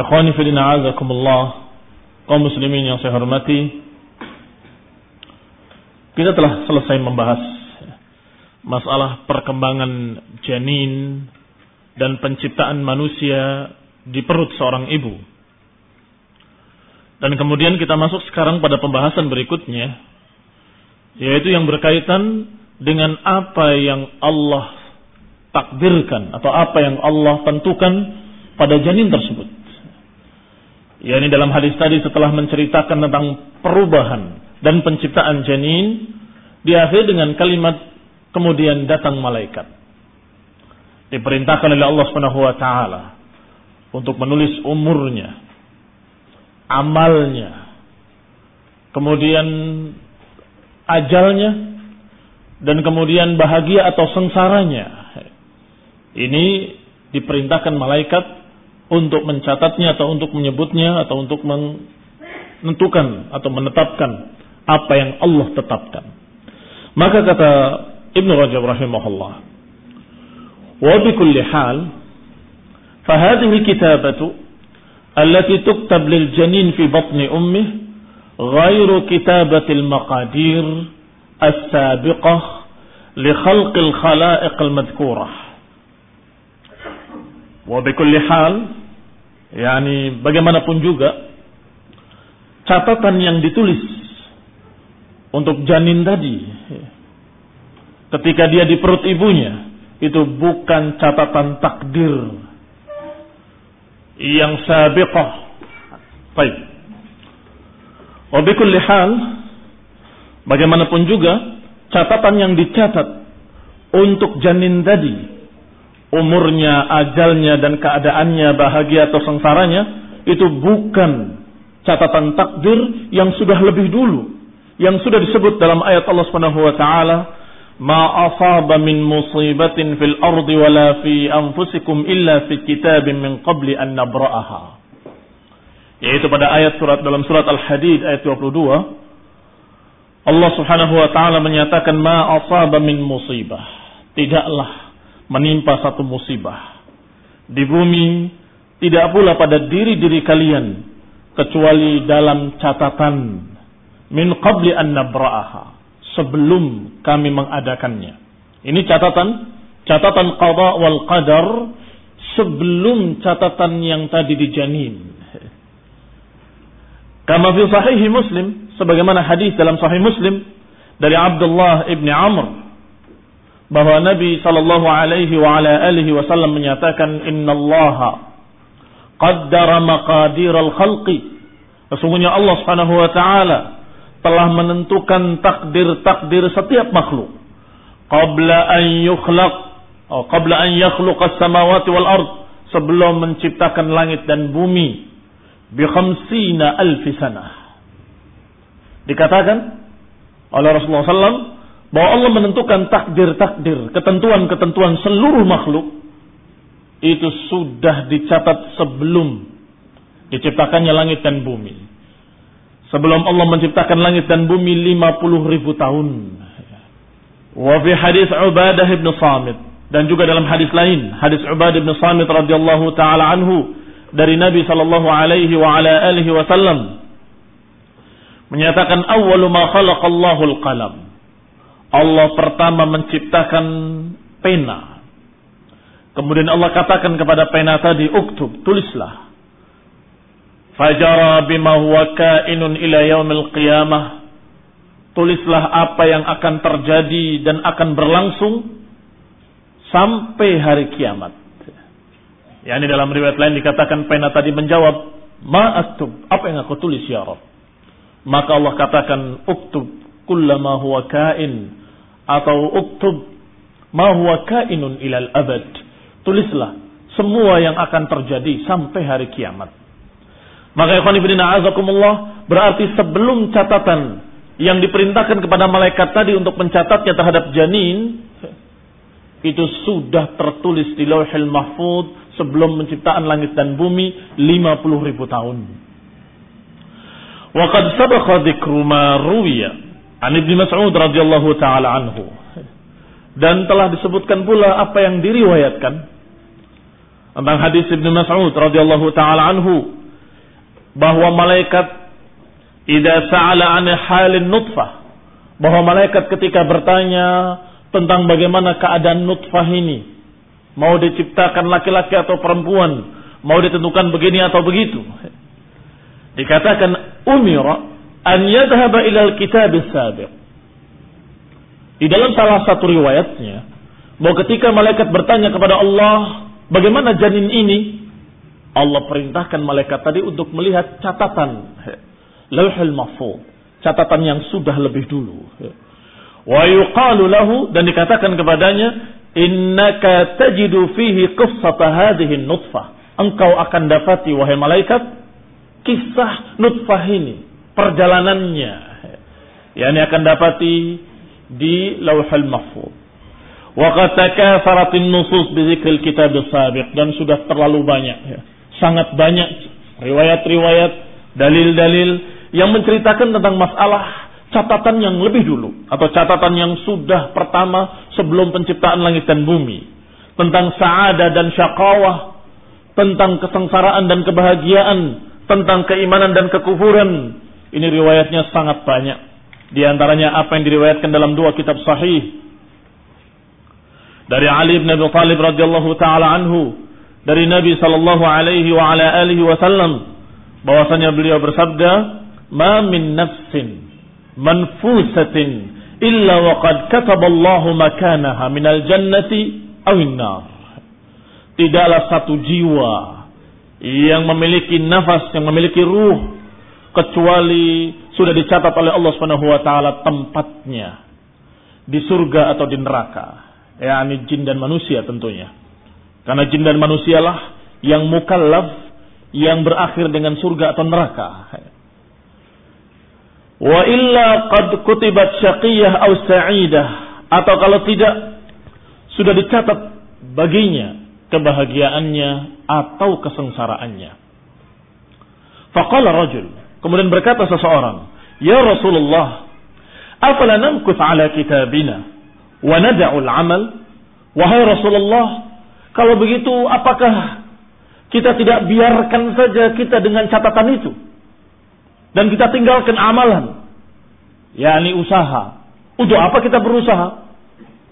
Ikhwani fi dina azakumullah kaum muslimin yang saya hormati kita telah selesai membahas masalah perkembangan janin dan penciptaan manusia di perut seorang ibu dan kemudian kita masuk sekarang pada pembahasan berikutnya yaitu yang berkaitan dengan apa yang Allah takdirkan atau apa yang Allah tentukan pada janin tersebut. Ya ini dalam hadis tadi setelah menceritakan tentang perubahan dan penciptaan janin, diakhiri dengan kalimat kemudian datang malaikat. Diperintahkan oleh Allah Subhanahu wa taala untuk menulis umurnya, amalnya, kemudian ajalnya dan kemudian bahagia atau sengsaranya. Ini diperintahkan malaikat untuk mencatatnya atau untuk menyebutnya atau untuk menentukan atau menetapkan apa yang Allah tetapkan. Maka kata Ibnu Rajab rahimahullah, "Wa bi kulli hal, fa hadhihi kitabatu allati tuktab lil janin fi batni ghairu kitabati al maqadir as-sabiqah li khalq al khalaiq yakni bagaimanapun juga catatan yang ditulis untuk janin tadi ketika dia di perut ibunya itu bukan catatan takdir yang sabiqah. Baik. Wa bikulli hal bagaimanapun juga catatan yang dicatat untuk janin tadi umurnya, ajalnya dan keadaannya bahagia atau sengsaranya itu bukan catatan takdir yang sudah lebih dulu yang sudah disebut dalam ayat Allah Subhanahu wa taala ma asaba min musibatin fil ardi wala fi anfusikum illa fi kitabin min qabli an nabra'aha. Yaitu pada ayat surat dalam surat Al-Hadid ayat 22 Allah Subhanahu wa taala menyatakan ma asaba min musibah. Tidaklah menimpa satu musibah. Di bumi tidak pula pada diri-diri kalian kecuali dalam catatan min qabli an nabra'aha sebelum kami mengadakannya. Ini catatan catatan qada wal qadar sebelum catatan yang tadi dijanin. Kama fi sahih muslim sebagaimana hadis dalam sahih muslim dari Abdullah ibni Amr bahwa Nabi sallallahu alaihi wa ala alihi wasallam menyatakan innallaha qaddara maqadir al-khalqi sesungguhnya Allah Subhanahu wa taala telah menentukan takdir-takdir setiap makhluk. Qabla an yukhlaq oh, qabla an as-samawati wal ard sebelum menciptakan langit dan bumi bi khamsina alfi sanah. Dikatakan oleh Rasulullah SAW bahwa Allah menentukan takdir-takdir, ketentuan-ketentuan seluruh makhluk itu sudah dicatat sebelum diciptakannya langit dan bumi. Sebelum Allah menciptakan langit dan bumi 50 ribu tahun. Wa fi hadis Ubadah bin Samit dan juga dalam hadis lain, hadis Ubadah bin Samit radhiyallahu taala anhu dari Nabi sallallahu alaihi wa ala alihi wasallam menyatakan awwalu ma khalaqallahu al-qalam. Allah pertama menciptakan pena. Kemudian Allah katakan kepada pena tadi, "Uktub, tulislah." Fajara bima huwa kainun ila yaumil qiyamah tulislah apa yang akan terjadi dan akan berlangsung sampai hari kiamat. Ya, ini dalam riwayat lain dikatakan pena tadi menjawab, Ma aktub, apa yang aku tulis ya Rabb? Maka Allah katakan, uktub kullama huwa kain. Atau uktub ma huwa kainun ilal abad. Tulislah semua yang akan terjadi sampai hari kiamat. Maka ikhwan ibn azakumullah berarti sebelum catatan yang diperintahkan kepada malaikat tadi untuk mencatatnya terhadap janin itu sudah tertulis di lauhil mahfud sebelum menciptaan langit dan bumi 50 ribu tahun. Wa qad sabaqa ma an Ibnu Mas'ud radhiyallahu taala anhu. Dan telah disebutkan pula apa yang diriwayatkan tentang hadis Ibnu Mas'ud radhiyallahu taala anhu bahwa malaikat Ida sa'ala an halin nutfah. Bahwa malaikat ketika bertanya tentang bagaimana keadaan nutfah ini. Mau diciptakan laki-laki atau perempuan. Mau ditentukan begini atau begitu. Dikatakan umira an yadhaba ilal kitab sabiq. Di dalam salah satu riwayatnya, bahwa ketika malaikat bertanya kepada Allah, bagaimana janin ini? Allah perintahkan malaikat tadi untuk melihat catatan lauhul mahfuz, catatan yang sudah lebih dulu. Wa yuqalu lahu dan dikatakan kepadanya, innaka tajidu fihi qissata hadhihi nutfah. Engkau akan dapati wahai malaikat kisah nutfah ini, perjalanannya. Yani akan dapati di lauhul mahfuz. Wa qad takatharat an-nusus bi dzikril kitab sabiq dan sudah terlalu banyak ya. Sangat banyak riwayat-riwayat, dalil-dalil yang menceritakan tentang masalah catatan yang lebih dulu atau catatan yang sudah pertama sebelum penciptaan langit dan bumi tentang saada dan syakawah tentang kesengsaraan dan kebahagiaan tentang keimanan dan kekufuran ini riwayatnya sangat banyak di antaranya apa yang diriwayatkan dalam dua kitab sahih dari Ali bin Abi Thalib radhiyallahu taala anhu dari Nabi sallallahu alaihi wa ala alihi wasallam bahwasanya beliau bersabda ma min nafsin manfusatin illa waqad kataballahu makanaha minal jannati awin nar. Tidaklah satu jiwa yang memiliki nafas, yang memiliki ruh kecuali sudah dicatat oleh Allah Subhanahu wa taala tempatnya di surga atau di neraka. yakni jin dan manusia tentunya. Karena jin dan manusialah yang mukallaf yang berakhir dengan surga atau neraka. Wa illa qad kutibat syaqiyah aw sa'idah atau kalau tidak sudah dicatat baginya kebahagiaannya atau kesengsaraannya. Faqala rajul, kemudian berkata seseorang, "Ya Rasulullah, afala namkuth ala kitabina wa nad'u al-amal?" Wahai Rasulullah, kalau begitu apakah kita tidak biarkan saja kita dengan catatan itu? Dan kita tinggalkan amalan. yakni usaha. Untuk apa kita berusaha?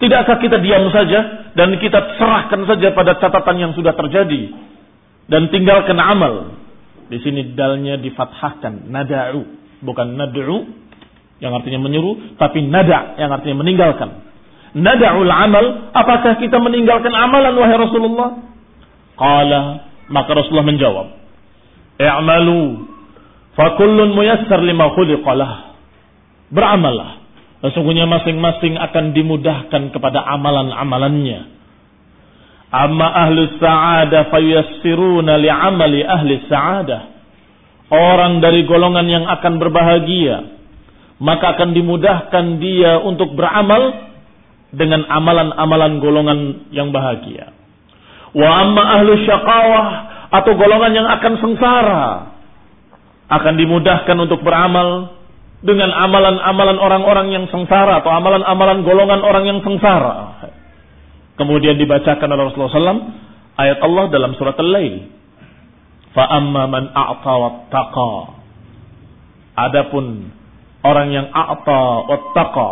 Tidakkah kita diam saja dan kita serahkan saja pada catatan yang sudah terjadi dan tinggalkan amal. Di sini dalnya difathahkan nada'u, bukan nad'u yang artinya menyuruh, tapi nada yang artinya meninggalkan. Nada'ul amal, apakah kita meninggalkan amalan wahai Rasulullah? Qala, maka Rasulullah menjawab, "I'malu Fakullun muyassar lima khuliqalah. Beramallah. Sesungguhnya masing-masing akan dimudahkan kepada amalan-amalannya. Amma ahli sa'adah fayassiruna li'amali ahli sa'adah. Orang dari golongan yang akan berbahagia. Maka akan dimudahkan dia untuk beramal dengan amalan-amalan golongan yang bahagia. Wa amma ahli syaqawah atau golongan yang akan sengsara. Akan dimudahkan untuk beramal dengan amalan-amalan orang-orang yang sengsara atau amalan-amalan golongan orang yang sengsara. Kemudian dibacakan oleh Rasulullah SAW ayat Allah dalam surat Al-Lail. Fa'amma man a'ta wattaqa. Adapun orang yang a'ta wattaqa.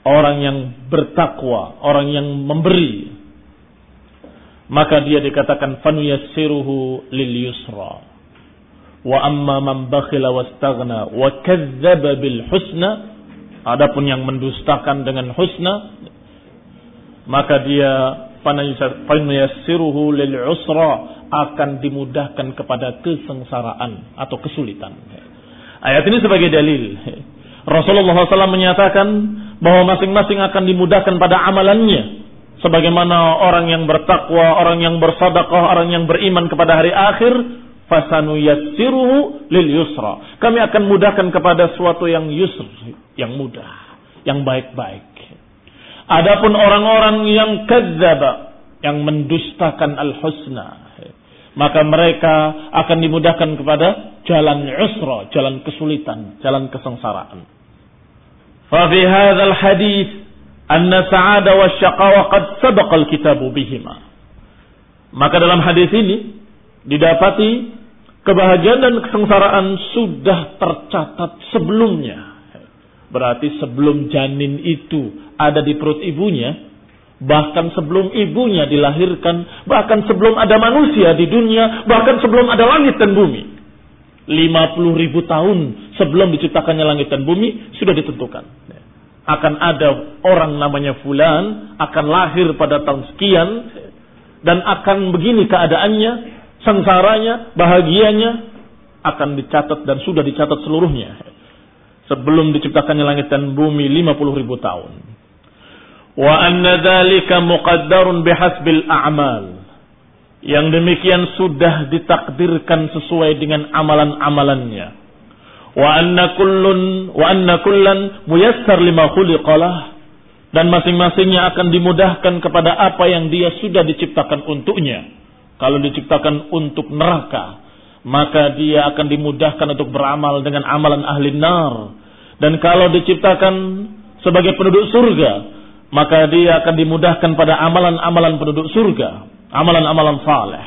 Orang yang bertakwa, orang yang memberi. Maka dia dikatakan fanuyassiruhu lil yusra. Wa amma man bakhila wastaghna wa kadzdzaba bil husna. Adapun yang mendustakan dengan husna maka dia fanayassiruhu lil usra akan dimudahkan kepada kesengsaraan atau kesulitan. Ayat ini sebagai dalil. Rasulullah SAW menyatakan bahwa masing-masing akan dimudahkan pada amalannya. Sebagaimana orang yang bertakwa, orang yang bersadaqah, orang yang beriman kepada hari akhir, fasanu yassiruhu lil yusra. Kami akan mudahkan kepada suatu yang yusr, yang mudah, yang baik-baik. Adapun orang-orang yang kadzaba, yang mendustakan al-husna, maka mereka akan dimudahkan kepada jalan usra, jalan kesulitan, jalan kesengsaraan. Fa fi hadzal hadis anna sa'ada wa syaqawa qad sabaqa al-kitabu bihima. Maka dalam hadis ini didapati kebahagiaan dan kesengsaraan sudah tercatat sebelumnya Berarti sebelum janin itu ada di perut ibunya, bahkan sebelum ibunya dilahirkan, bahkan sebelum ada manusia di dunia, bahkan sebelum ada langit dan bumi. 50 ribu tahun sebelum diciptakannya langit dan bumi sudah ditentukan. Akan ada orang namanya Fulan, akan lahir pada tahun sekian, dan akan begini keadaannya, sengsaranya, bahagianya, akan dicatat dan sudah dicatat seluruhnya sebelum diciptakannya langit dan bumi 50 ribu tahun. Wa anna dzalika muqaddarun bihasbil a'mal. Yang demikian sudah ditakdirkan sesuai dengan amalan-amalannya. Wa anna kullun wa anna kullan muyassar lima khuliqalah dan masing-masingnya akan dimudahkan kepada apa yang dia sudah diciptakan untuknya. Kalau diciptakan untuk neraka, maka dia akan dimudahkan untuk beramal dengan amalan ahli nar. Dan kalau diciptakan sebagai penduduk surga, maka dia akan dimudahkan pada amalan-amalan penduduk surga, amalan-amalan saleh.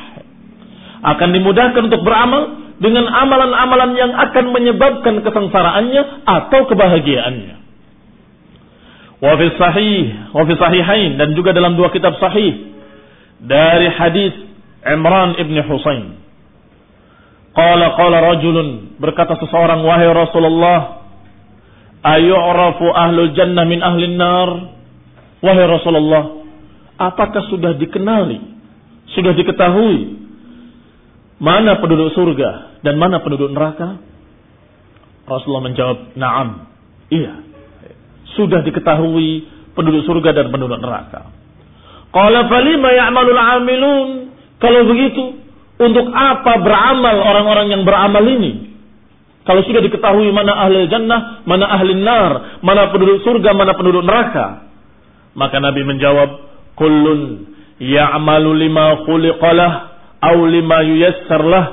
Akan dimudahkan untuk beramal dengan amalan-amalan yang akan menyebabkan kesengsaraannya atau kebahagiaannya. Wa fi sahih, wa fi sahihain dan juga dalam dua kitab sahih dari hadis Imran ibn Husain. Qala qala rajulun berkata seseorang wahai Rasulullah ayu'rafu ahlul jannah min ahlin nar? Wahai Rasulullah, apakah sudah dikenali, sudah diketahui mana penduduk surga dan mana penduduk neraka? Rasulullah menjawab, "Na'am." Iya. Sudah diketahui penduduk surga dan penduduk neraka. Qala falima ya'malul 'amilun? Kalau begitu, untuk apa beramal orang-orang yang beramal ini? Kalau sudah diketahui mana ahli jannah, mana ahli nar, mana penduduk surga, mana penduduk neraka. Maka Nabi menjawab, Kullun ya'malu lima khuliqalah, au lima yuyassarlah.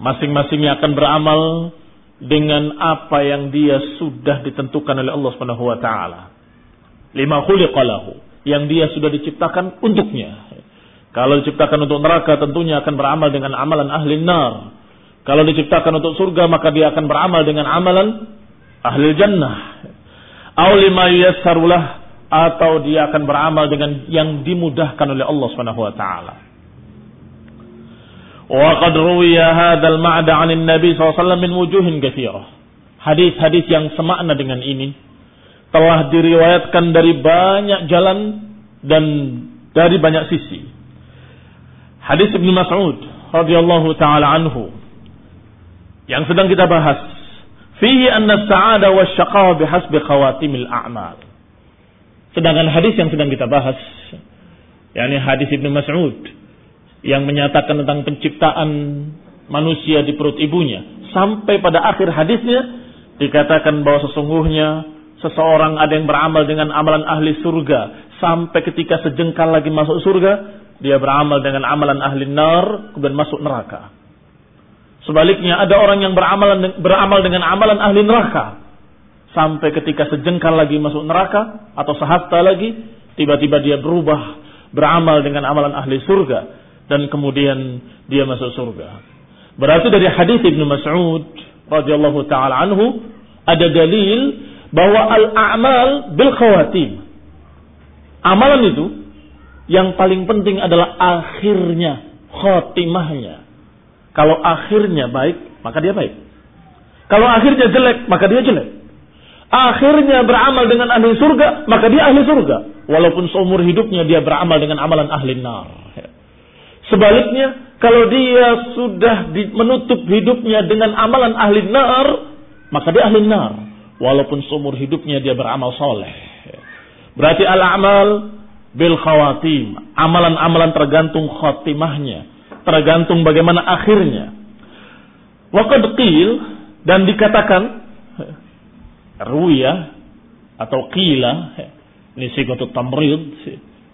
Masing-masingnya akan beramal dengan apa yang dia sudah ditentukan oleh Allah Subhanahu wa taala. Lima khuliqalahu, yang dia sudah diciptakan untuknya. Kalau diciptakan untuk neraka tentunya akan beramal dengan amalan ahli nar. Kalau diciptakan untuk surga maka dia akan beramal dengan amalan ahli jannah. Yassarulah atau dia akan beramal dengan yang dimudahkan oleh Allah Subhanahu wa taala. Wa qad ruwiya hadzal ma'da 'an Nabi SAW min wujuhin katsirah. Hadis-hadis yang semakna dengan ini telah diriwayatkan dari banyak jalan dan dari banyak sisi. Hadis Ibnu Mas'ud radhiyallahu taala anhu yang sedang kita bahas. fihi anna sa'ada wa syaqawa bihasbi khawatimil a'mal. Sedangkan hadis yang sedang kita bahas, yakni hadis Ibnu Mas'ud yang menyatakan tentang penciptaan manusia di perut ibunya, sampai pada akhir hadisnya dikatakan bahwa sesungguhnya seseorang ada yang beramal dengan amalan ahli surga sampai ketika sejengkal lagi masuk surga dia beramal dengan amalan ahli nar kemudian masuk neraka. Sebaliknya ada orang yang beramal beramal dengan amalan ahli neraka sampai ketika sejengkal lagi masuk neraka atau sehasta lagi tiba-tiba dia berubah beramal dengan amalan ahli surga dan kemudian dia masuk surga. Berarti dari hadis Ibnu Mas'ud radhiyallahu taala anhu ada dalil bahwa al-a'mal bil khawatim. Amalan itu yang paling penting adalah akhirnya, khotimahnya. Kalau akhirnya baik, maka dia baik. Kalau akhirnya jelek, maka dia jelek. Akhirnya beramal dengan ahli surga, maka dia ahli surga. Walaupun seumur hidupnya dia beramal dengan amalan ahli nar. Sebaliknya, kalau dia sudah menutup hidupnya dengan amalan ahli nar, maka dia ahli nar. Walaupun seumur hidupnya dia beramal soleh. Berarti al-amal bil khawatim. Amalan-amalan tergantung khatimahnya. Tergantung bagaimana akhirnya. Waqad qil dan dikatakan ruya atau qila ini sigatu tamrid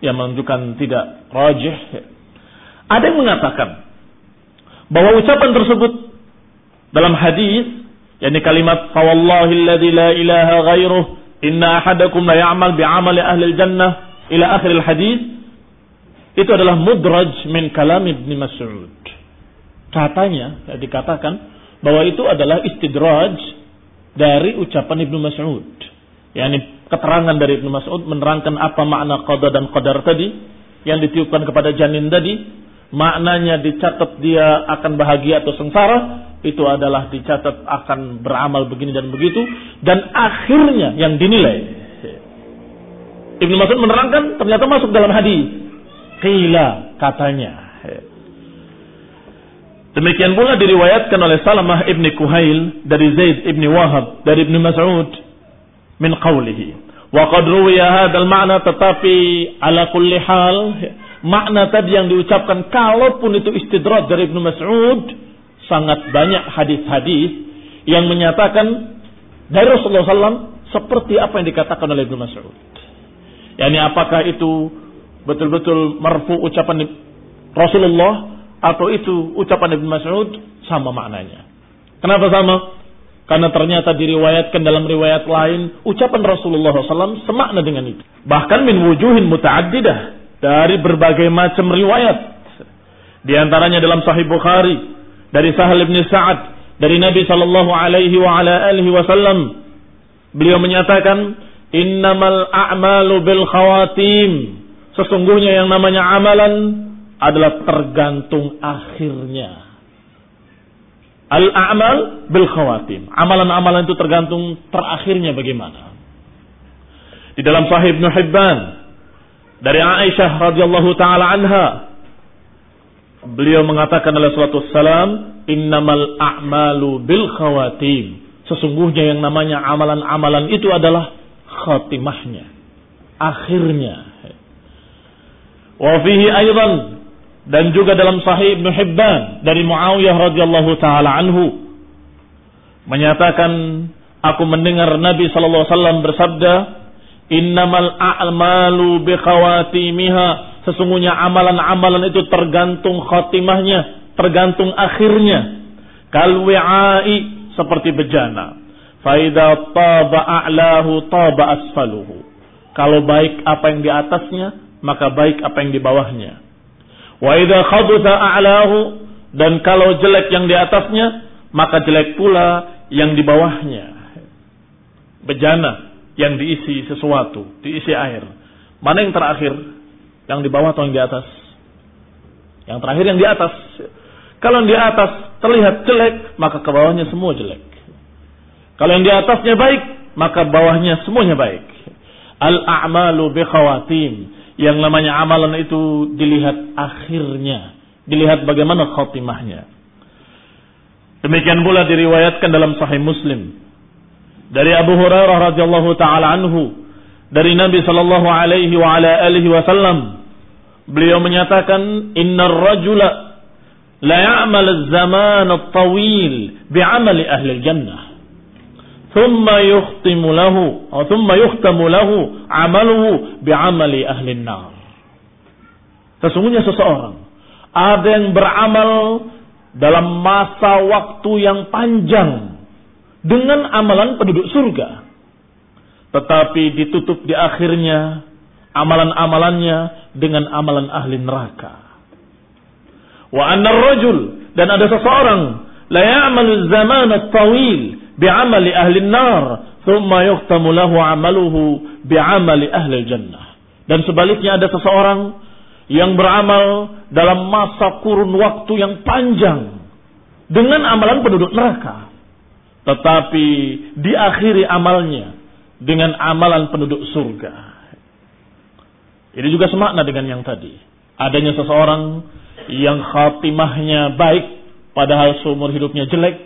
yang menunjukkan tidak rajih. Ada yang mengatakan bahwa ucapan tersebut dalam hadis yakni kalimat fawallahi alladzi la ilaha ghairuh inna ahadakum la ya'mal bi'amali ahli jannah ila akhir hadis itu adalah mudraj min kalam Ibn Mas'ud. Katanya ya, dikatakan bahwa itu adalah istidraj dari ucapan Ibnu Mas'ud. yakni keterangan dari Ibnu Mas'ud menerangkan apa makna qada dan qadar tadi yang ditiupkan kepada janin tadi, maknanya dicatat dia akan bahagia atau sengsara, itu adalah dicatat akan beramal begini dan begitu dan akhirnya yang dinilai Ibnu Mas'ud menerangkan ternyata masuk dalam hadis. Qila katanya. Demikian pula diriwayatkan oleh Salamah ibni Kuhail dari Zaid ibni Wahab dari Ibnu Mas'ud min qawlihi. Wa qad ruwiya hadzal ma'na tetapi ala kulli hal makna tadi yang diucapkan kalaupun itu istidrat dari Ibnu Mas'ud sangat banyak hadis-hadis yang menyatakan dari Rasulullah SAW seperti apa yang dikatakan oleh Ibnu Mas'ud yakni apakah itu betul-betul marfu ucapan Rasulullah atau itu ucapan Ibn Mas'ud sama maknanya. Kenapa sama? Karena ternyata diriwayatkan dalam riwayat lain ucapan Rasulullah SAW semakna dengan itu. Bahkan min wujuhin muta'addidah dari berbagai macam riwayat. Di antaranya dalam Sahih Bukhari dari Sahal bin Sa'ad dari Nabi sallallahu alaihi wa ala alihi wasallam beliau menyatakan Innamal a'malu bil khawatim. Sesungguhnya yang namanya amalan adalah tergantung akhirnya. Al-a'mal bil khawatim. Amalan-amalan itu tergantung terakhirnya bagaimana. Di dalam Sahih Ibn Hibban dari Aisyah radhiyallahu taala anha beliau mengatakan oleh suatu salam innamal a'malu bil khawatim. Sesungguhnya yang namanya amalan-amalan itu adalah khatimahnya, akhirnya. Wa fihi aidan dan juga dalam sahih Ibnu Hibban dari Muawiyah radhiyallahu taala anhu menyatakan aku mendengar Nabi wasallam bersabda innamal a'malu bikhawatimiha sesungguhnya amalan-amalan itu tergantung khatimahnya tergantung akhirnya kal wi'ai seperti bejana Faida taba a'lahu taba asfaluhu. Kalau baik apa yang di atasnya, maka baik apa yang di bawahnya. Wa idza khabutha a'lahu dan kalau jelek yang di atasnya, maka jelek pula yang di bawahnya. Bejana yang diisi sesuatu, diisi air. Mana yang terakhir? Yang di bawah atau yang di atas? Yang terakhir yang di atas. Kalau yang di atas terlihat jelek, maka ke bawahnya semua jelek. Kalau yang di atasnya baik, maka bawahnya semuanya baik. Al-a'malu bi khawatim. Yang namanya amalan itu dilihat akhirnya. Dilihat bagaimana khatimahnya. Demikian pula diriwayatkan dalam sahih Muslim dari Abu Hurairah radhiyallahu taala anhu dari Nabi sallallahu alaihi wa ala alihi wasallam beliau menyatakan innar rajula la ya'mal az-zaman at-tawil bi'amali ahli al-jannah. Thumma yukhtimu lahu atau thumma yukhtamu lahu 'amaluhu bi'amali ahli an-nar. Sesungguhnya seseorang ada yang beramal dalam masa waktu yang panjang dengan amalan penduduk surga tetapi ditutup di akhirnya amalan-amalannya dengan amalan ahli neraka. Wa anna rajul dan ada seseorang la ya'malu zaman at-tawil bi'amali ahli nar thumma yuhtamu lahu 'amaluhu bi'amali ahli jannah. Dan sebaliknya ada seseorang yang beramal dalam masa kurun waktu yang panjang dengan amalan penduduk neraka. Tetapi diakhiri amalnya dengan amalan penduduk surga. Ini juga semakna dengan yang tadi. Adanya seseorang yang khatimahnya baik padahal seumur hidupnya jelek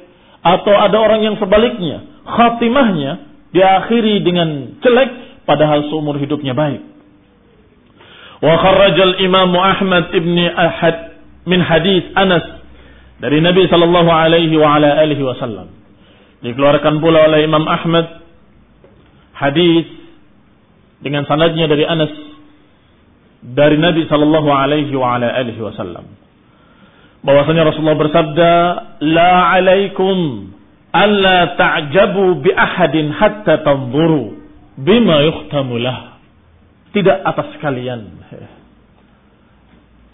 atau ada orang yang sebaliknya khatimahnya diakhiri dengan jelek padahal seumur hidupnya baik. Wa kharrajal Imam Ahmad ibni Ahad min hadis Anas dari Nabi sallallahu alaihi wa ala alihi wasallam. Dikeluarkan pula oleh Imam Ahmad hadis dengan sanadnya dari Anas dari Nabi sallallahu alaihi wasallam. Bahwasanya Rasulullah bersabda la alaikum alla ta'jabu bi ahadin hatta tanzuru bima yuhtamu lah. Tidak atas kalian.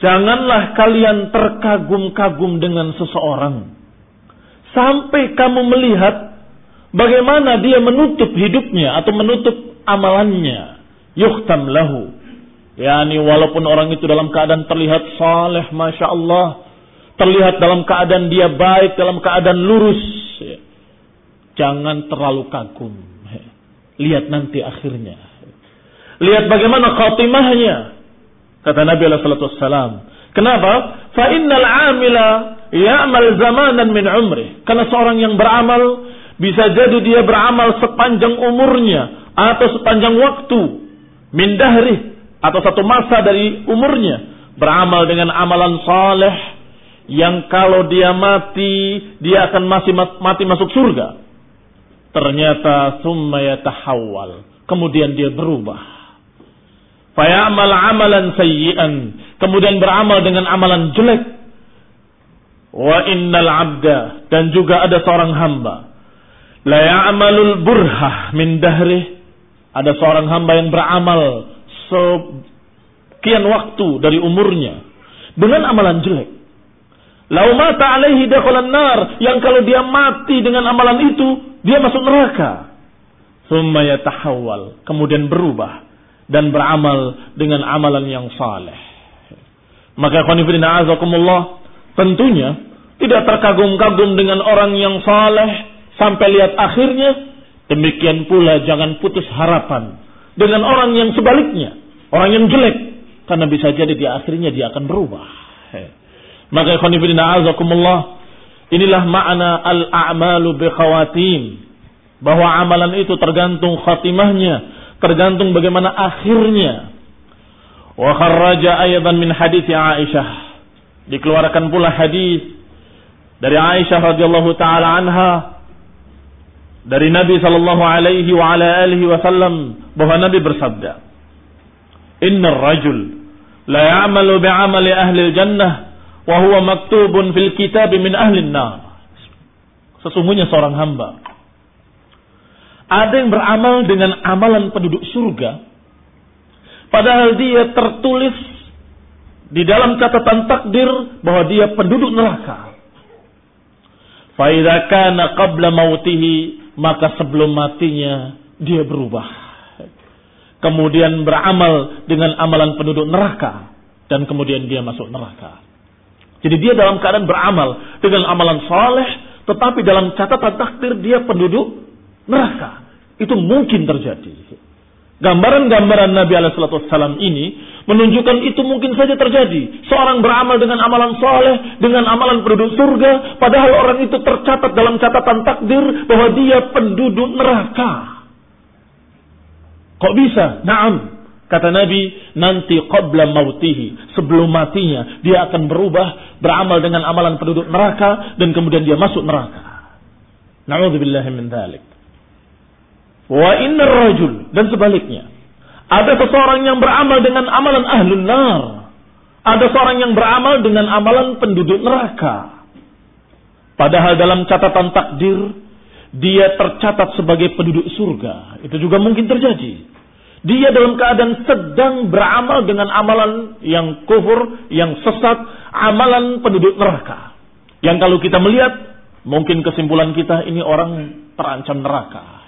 Janganlah kalian terkagum-kagum dengan seseorang sampai kamu melihat Bagaimana dia menutup hidupnya atau menutup amalannya. Yuhtam lahu. Yani walaupun orang itu dalam keadaan terlihat saleh, Masya Allah. Terlihat dalam keadaan dia baik, dalam keadaan lurus. Jangan terlalu kagum. Lihat nanti akhirnya. Lihat bagaimana khatimahnya. Kata Nabi SAW. Kenapa? Fa innal amila ya'mal zamanan min umrih. Karena seorang yang beramal bisa jadi dia beramal sepanjang umurnya atau sepanjang waktu min dahri atau satu masa dari umurnya beramal dengan amalan saleh yang kalau dia mati dia akan masih mati masuk surga. Ternyata summa yatahawwal. Kemudian dia berubah. Fayamal amalan sayyi'an. Kemudian beramal dengan amalan jelek. Wa innal abda. Dan juga ada seorang hamba La ya'malul burhah min dahri. Ada seorang hamba yang beramal sekian waktu dari umurnya dengan amalan jelek. Lau mata alaihi nar, yang kalau dia mati dengan amalan itu, dia masuk neraka. Thumma yatahawwal, kemudian berubah dan beramal dengan amalan yang saleh. Maka khonifidina azakumullah, tentunya tidak terkagum-kagum dengan orang yang saleh sampai lihat akhirnya, demikian pula jangan putus harapan dengan orang yang sebaliknya, orang yang jelek, karena bisa jadi di akhirnya dia akan berubah. Maka khonifidina azakumullah, inilah makna al-a'malu bi khawatim. Bahwa amalan itu tergantung khatimahnya, tergantung bagaimana akhirnya. Wa kharraja ayatan min hadis Aisyah. Dikeluarkan pula hadis dari Aisyah radhiyallahu taala anha dari Nabi sallallahu alaihi wa ala alihi wasallam bahwa Nabi bersabda Inna rajul la ya'malu bi'amali ahli jannah wa huwa maktubun fil kitab min ahli nar Sesungguhnya seorang hamba ada yang beramal dengan amalan penduduk surga padahal dia tertulis di dalam catatan takdir bahwa dia penduduk neraka. Fa idza kana qabla mautihi maka sebelum matinya dia berubah. Kemudian beramal dengan amalan penduduk neraka dan kemudian dia masuk neraka. Jadi dia dalam keadaan beramal dengan amalan saleh, tetapi dalam catatan takdir dia penduduk neraka. Itu mungkin terjadi. Gambaran-gambaran Nabi Alaihissalam ini menunjukkan itu mungkin saja terjadi. Seorang beramal dengan amalan soleh, dengan amalan penduduk surga, padahal orang itu tercatat dalam catatan takdir bahwa dia penduduk neraka. Kok bisa? Naam. Kata Nabi, nanti qabla mautihi, sebelum matinya, dia akan berubah, beramal dengan amalan penduduk neraka, dan kemudian dia masuk neraka. Na'udzubillahi min dhalik. Wa inna rajul dan sebaliknya. Ada seseorang yang beramal dengan amalan ahlun nar. Ada seorang yang beramal dengan amalan penduduk neraka. Padahal dalam catatan takdir dia tercatat sebagai penduduk surga. Itu juga mungkin terjadi. Dia dalam keadaan sedang beramal dengan amalan yang kufur, yang sesat, amalan penduduk neraka. Yang kalau kita melihat, mungkin kesimpulan kita ini orang terancam neraka.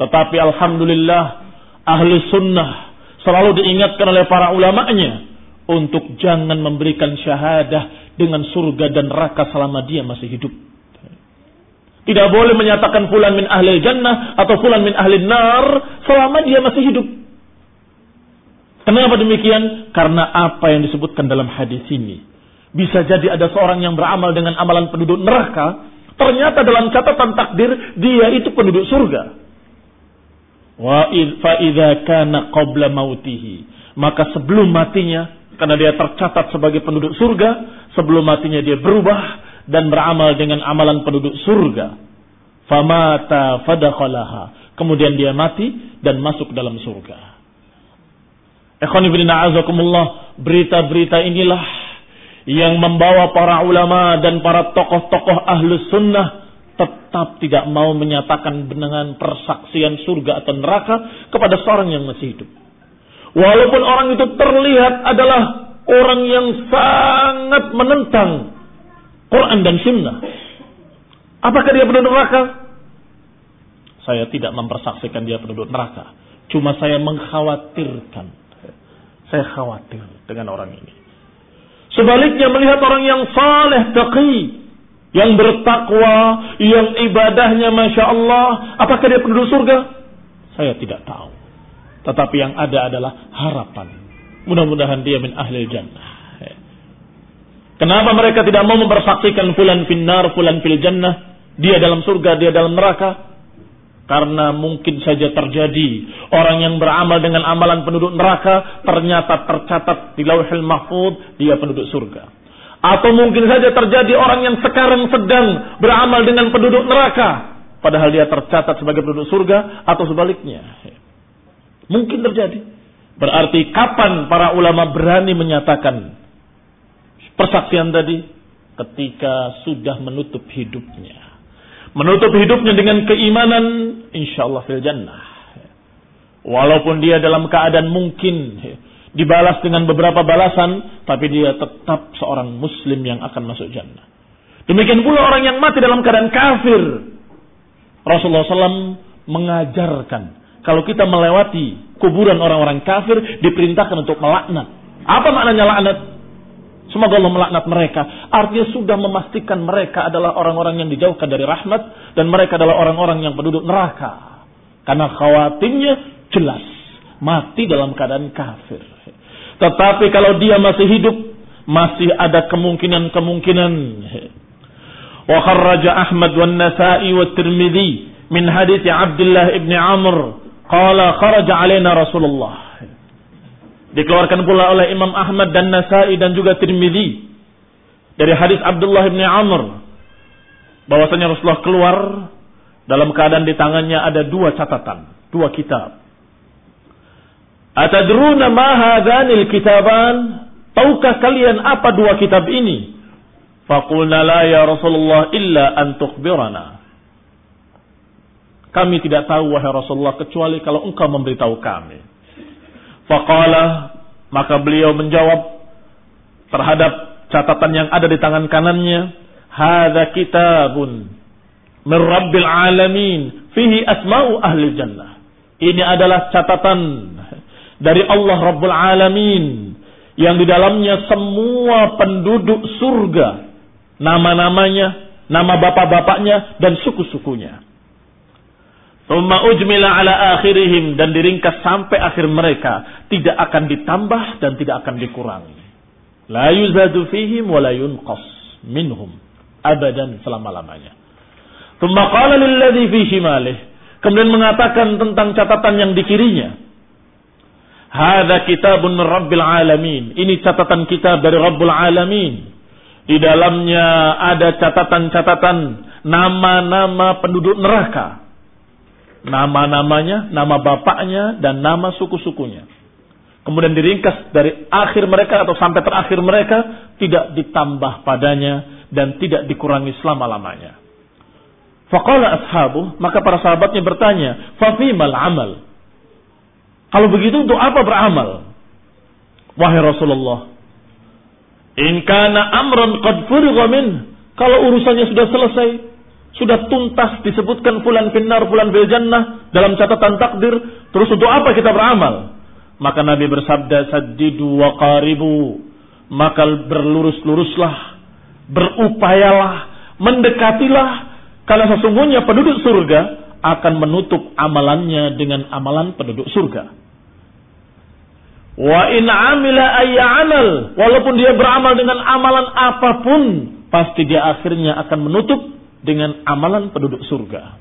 Tetapi Alhamdulillah ahli sunnah selalu diingatkan oleh para ulamanya untuk jangan memberikan syahadah dengan surga dan neraka selama dia masih hidup. Tidak boleh menyatakan fulan min ahli jannah atau fulan min ahli nar selama dia masih hidup. Kenapa demikian? Karena apa yang disebutkan dalam hadis ini. Bisa jadi ada seorang yang beramal dengan amalan penduduk neraka, ternyata dalam catatan takdir dia itu penduduk surga. Wa faida kana qabla mautihi. Maka sebelum matinya, karena dia tercatat sebagai penduduk surga, sebelum matinya dia berubah dan beramal dengan amalan penduduk surga. Famata fadakhalaha. Kemudian dia mati dan masuk dalam surga. Ikhwan ibn a'azakumullah, berita-berita inilah yang membawa para ulama dan para tokoh-tokoh ahlus sunnah tetap tidak mau menyatakan dengan persaksian surga atau neraka kepada seorang yang masih hidup. Walaupun orang itu terlihat adalah orang yang sangat menentang Quran dan Sunnah. Apakah dia penduduk neraka? Saya tidak mempersaksikan dia penduduk neraka. Cuma saya mengkhawatirkan. Saya khawatir dengan orang ini. Sebaliknya melihat orang yang saleh, taqi, yang bertakwa, yang ibadahnya Masya Allah, apakah dia penduduk surga? Saya tidak tahu. Tetapi yang ada adalah harapan. Mudah-mudahan dia min ahli jannah. Kenapa mereka tidak mau mempersaksikan fulan finnar, fulan fil jannah? Dia dalam surga, dia dalam neraka. Karena mungkin saja terjadi orang yang beramal dengan amalan penduduk neraka ternyata tercatat di lauhil mahfud dia penduduk surga. Atau mungkin saja terjadi orang yang sekarang sedang beramal dengan penduduk neraka. Padahal dia tercatat sebagai penduduk surga atau sebaliknya. Mungkin terjadi. Berarti kapan para ulama berani menyatakan persaksian tadi? Ketika sudah menutup hidupnya. Menutup hidupnya dengan keimanan, insya Allah fil jannah. Walaupun dia dalam keadaan mungkin dibalas dengan beberapa balasan, tapi dia tetap seorang muslim yang akan masuk jannah. Demikian pula orang yang mati dalam keadaan kafir. Rasulullah SAW mengajarkan, kalau kita melewati kuburan orang-orang kafir, diperintahkan untuk melaknat. Apa maknanya laknat? Semoga Allah melaknat mereka. Artinya sudah memastikan mereka adalah orang-orang yang dijauhkan dari rahmat. Dan mereka adalah orang-orang yang penduduk neraka. Karena khawatirnya jelas. Mati dalam keadaan kafir. Tetapi kalau dia masih hidup, masih ada kemungkinan-kemungkinan. Wa kharraja Ahmad wa Nasa'i wa Tirmidzi min hadits Abdullah ibn Amr qala kharaja alaina Rasulullah. Dikeluarkan pula oleh Imam Ahmad dan Nasa'i dan juga Tirmidzi dari hadis Abdullah ibn Amr bahwasanya Rasulullah keluar dalam keadaan di tangannya ada dua catatan, dua kitab. Atadruna ma hadanil kitaban? Tahukah kalian apa dua kitab ini? Faqulna la ya Rasulullah illa an tukhbirana. Kami tidak tahu wahai Rasulullah kecuali kalau engkau memberitahu kami. Faqala maka beliau menjawab terhadap catatan yang ada di tangan kanannya, "Hadza kitabun min Rabbil alamin fihi asma'u ahli jannah." Ini adalah catatan dari Allah Rabbul Alamin yang di dalamnya semua penduduk surga nama-namanya, nama bapak-bapaknya dan suku-sukunya. Thumma ujmila ala akhirihim dan diringkas sampai akhir mereka tidak akan ditambah dan tidak akan dikurangi. La yuzadu fihim wa la yunqas minhum abadan selama-lamanya. Thumma qala lilladhi fi shimalih. Kemudian mengatakan tentang catatan yang di kirinya. Hadza kitabun min rabbil alamin. Ini catatan kitab dari Rabbul alamin. Di dalamnya ada catatan-catatan nama-nama penduduk neraka. Nama-namanya, nama bapaknya, dan nama suku-sukunya. Kemudian diringkas dari akhir mereka atau sampai terakhir mereka, tidak ditambah padanya dan tidak dikurangi selama-lamanya. Faqala ashabu, maka para sahabatnya bertanya, Fafimal amal. Kalau begitu untuk apa beramal? Wahai Rasulullah, in kana amran qad furigha kalau urusannya sudah selesai, sudah tuntas disebutkan fulan finnar, fulan bil jannah dalam catatan takdir, terus untuk apa kita beramal? Maka Nabi bersabda, saddidu wa qaribu. Maka berlurus-luruslah, berupayalah, mendekatilah, karena sesungguhnya penduduk surga akan menutup amalannya dengan amalan penduduk surga. Wa in amila ayya amal. Walaupun dia beramal dengan amalan apa pun. Pasti dia akhirnya akan menutup dengan amalan penduduk surga.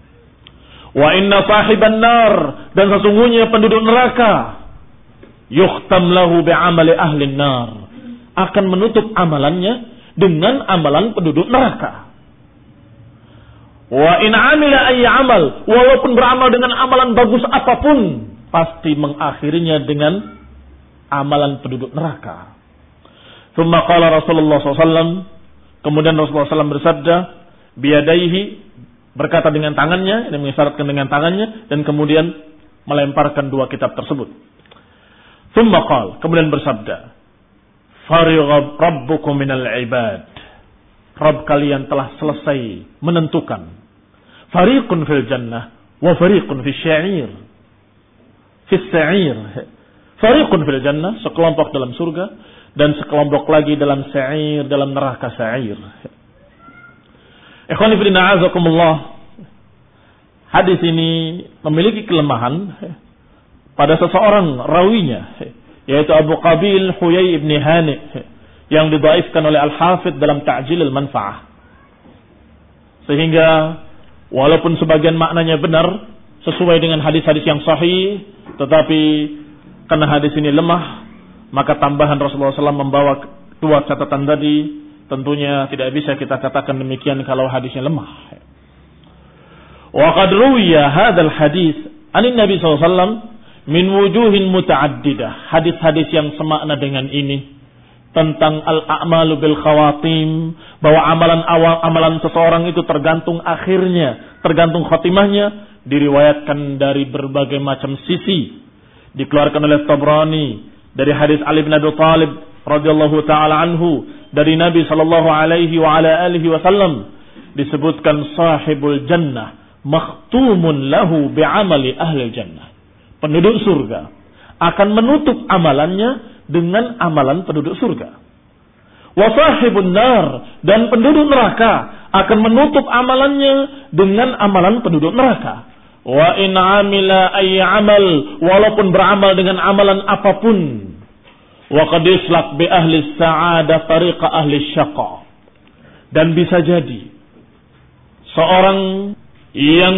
Wa inna sahiban nar. Dan sesungguhnya penduduk neraka. Yukhtam lahu bi'amali ahli nar. Akan menutup amalannya dengan amalan penduduk neraka. Wa in amila ayya amal. Walaupun beramal dengan amalan bagus apa pun. Pasti mengakhirinya dengan amalan penduduk neraka. Thumma qala Rasulullah SAW, kemudian Rasulullah SAW bersabda, biadaihi, berkata dengan tangannya, dan mengisyaratkan dengan tangannya, dan kemudian melemparkan dua kitab tersebut. Thumma qala, kemudian bersabda, Farigha rabbukum minal ibad. Rabb kalian telah selesai menentukan. Fariqun fil jannah, wa fariqun fil syair. Fil syair Fariqun fil jannah, sekelompok dalam surga dan sekelompok lagi dalam sa'ir, dalam neraka sa'ir. Ikhwan fillah na'azakumullah. Hadis ini memiliki kelemahan pada seseorang rawinya yaitu Abu Qabil Huyai ibn Hani yang didaifkan oleh Al-Hafidh dalam Ta'jil al-Manfa'ah. Sehingga walaupun sebagian maknanya benar sesuai dengan hadis-hadis yang sahih tetapi karena hadis ini lemah, maka tambahan Rasulullah SAW membawa dua catatan tadi, tentunya tidak bisa kita katakan demikian kalau hadisnya lemah. Wa qad ruwiya hadzal hadis anin Nabi SAW min wujuhin muta'addidah. Hadis-hadis yang semakna dengan ini tentang al-a'malu bil khawatim bahwa amalan awal amalan seseorang itu tergantung akhirnya, tergantung khatimahnya diriwayatkan dari berbagai macam sisi dikeluarkan oleh Tabrani dari hadis Ali bin Abi Thalib radhiyallahu taala anhu dari Nabi sallallahu alaihi wa ala alihi wasallam disebutkan sahibul jannah makhtumun lahu bi'amali ahli jannah. Penduduk surga akan menutup amalannya dengan amalan penduduk surga. Wa sahibun nar dan penduduk neraka akan menutup amalannya dengan amalan penduduk neraka Wa in amila ay amal walaupun beramal dengan amalan apa pun. Wa qad islaq bi ahli sa'adah tariqa ahli syaqa. Dan bisa jadi seorang yang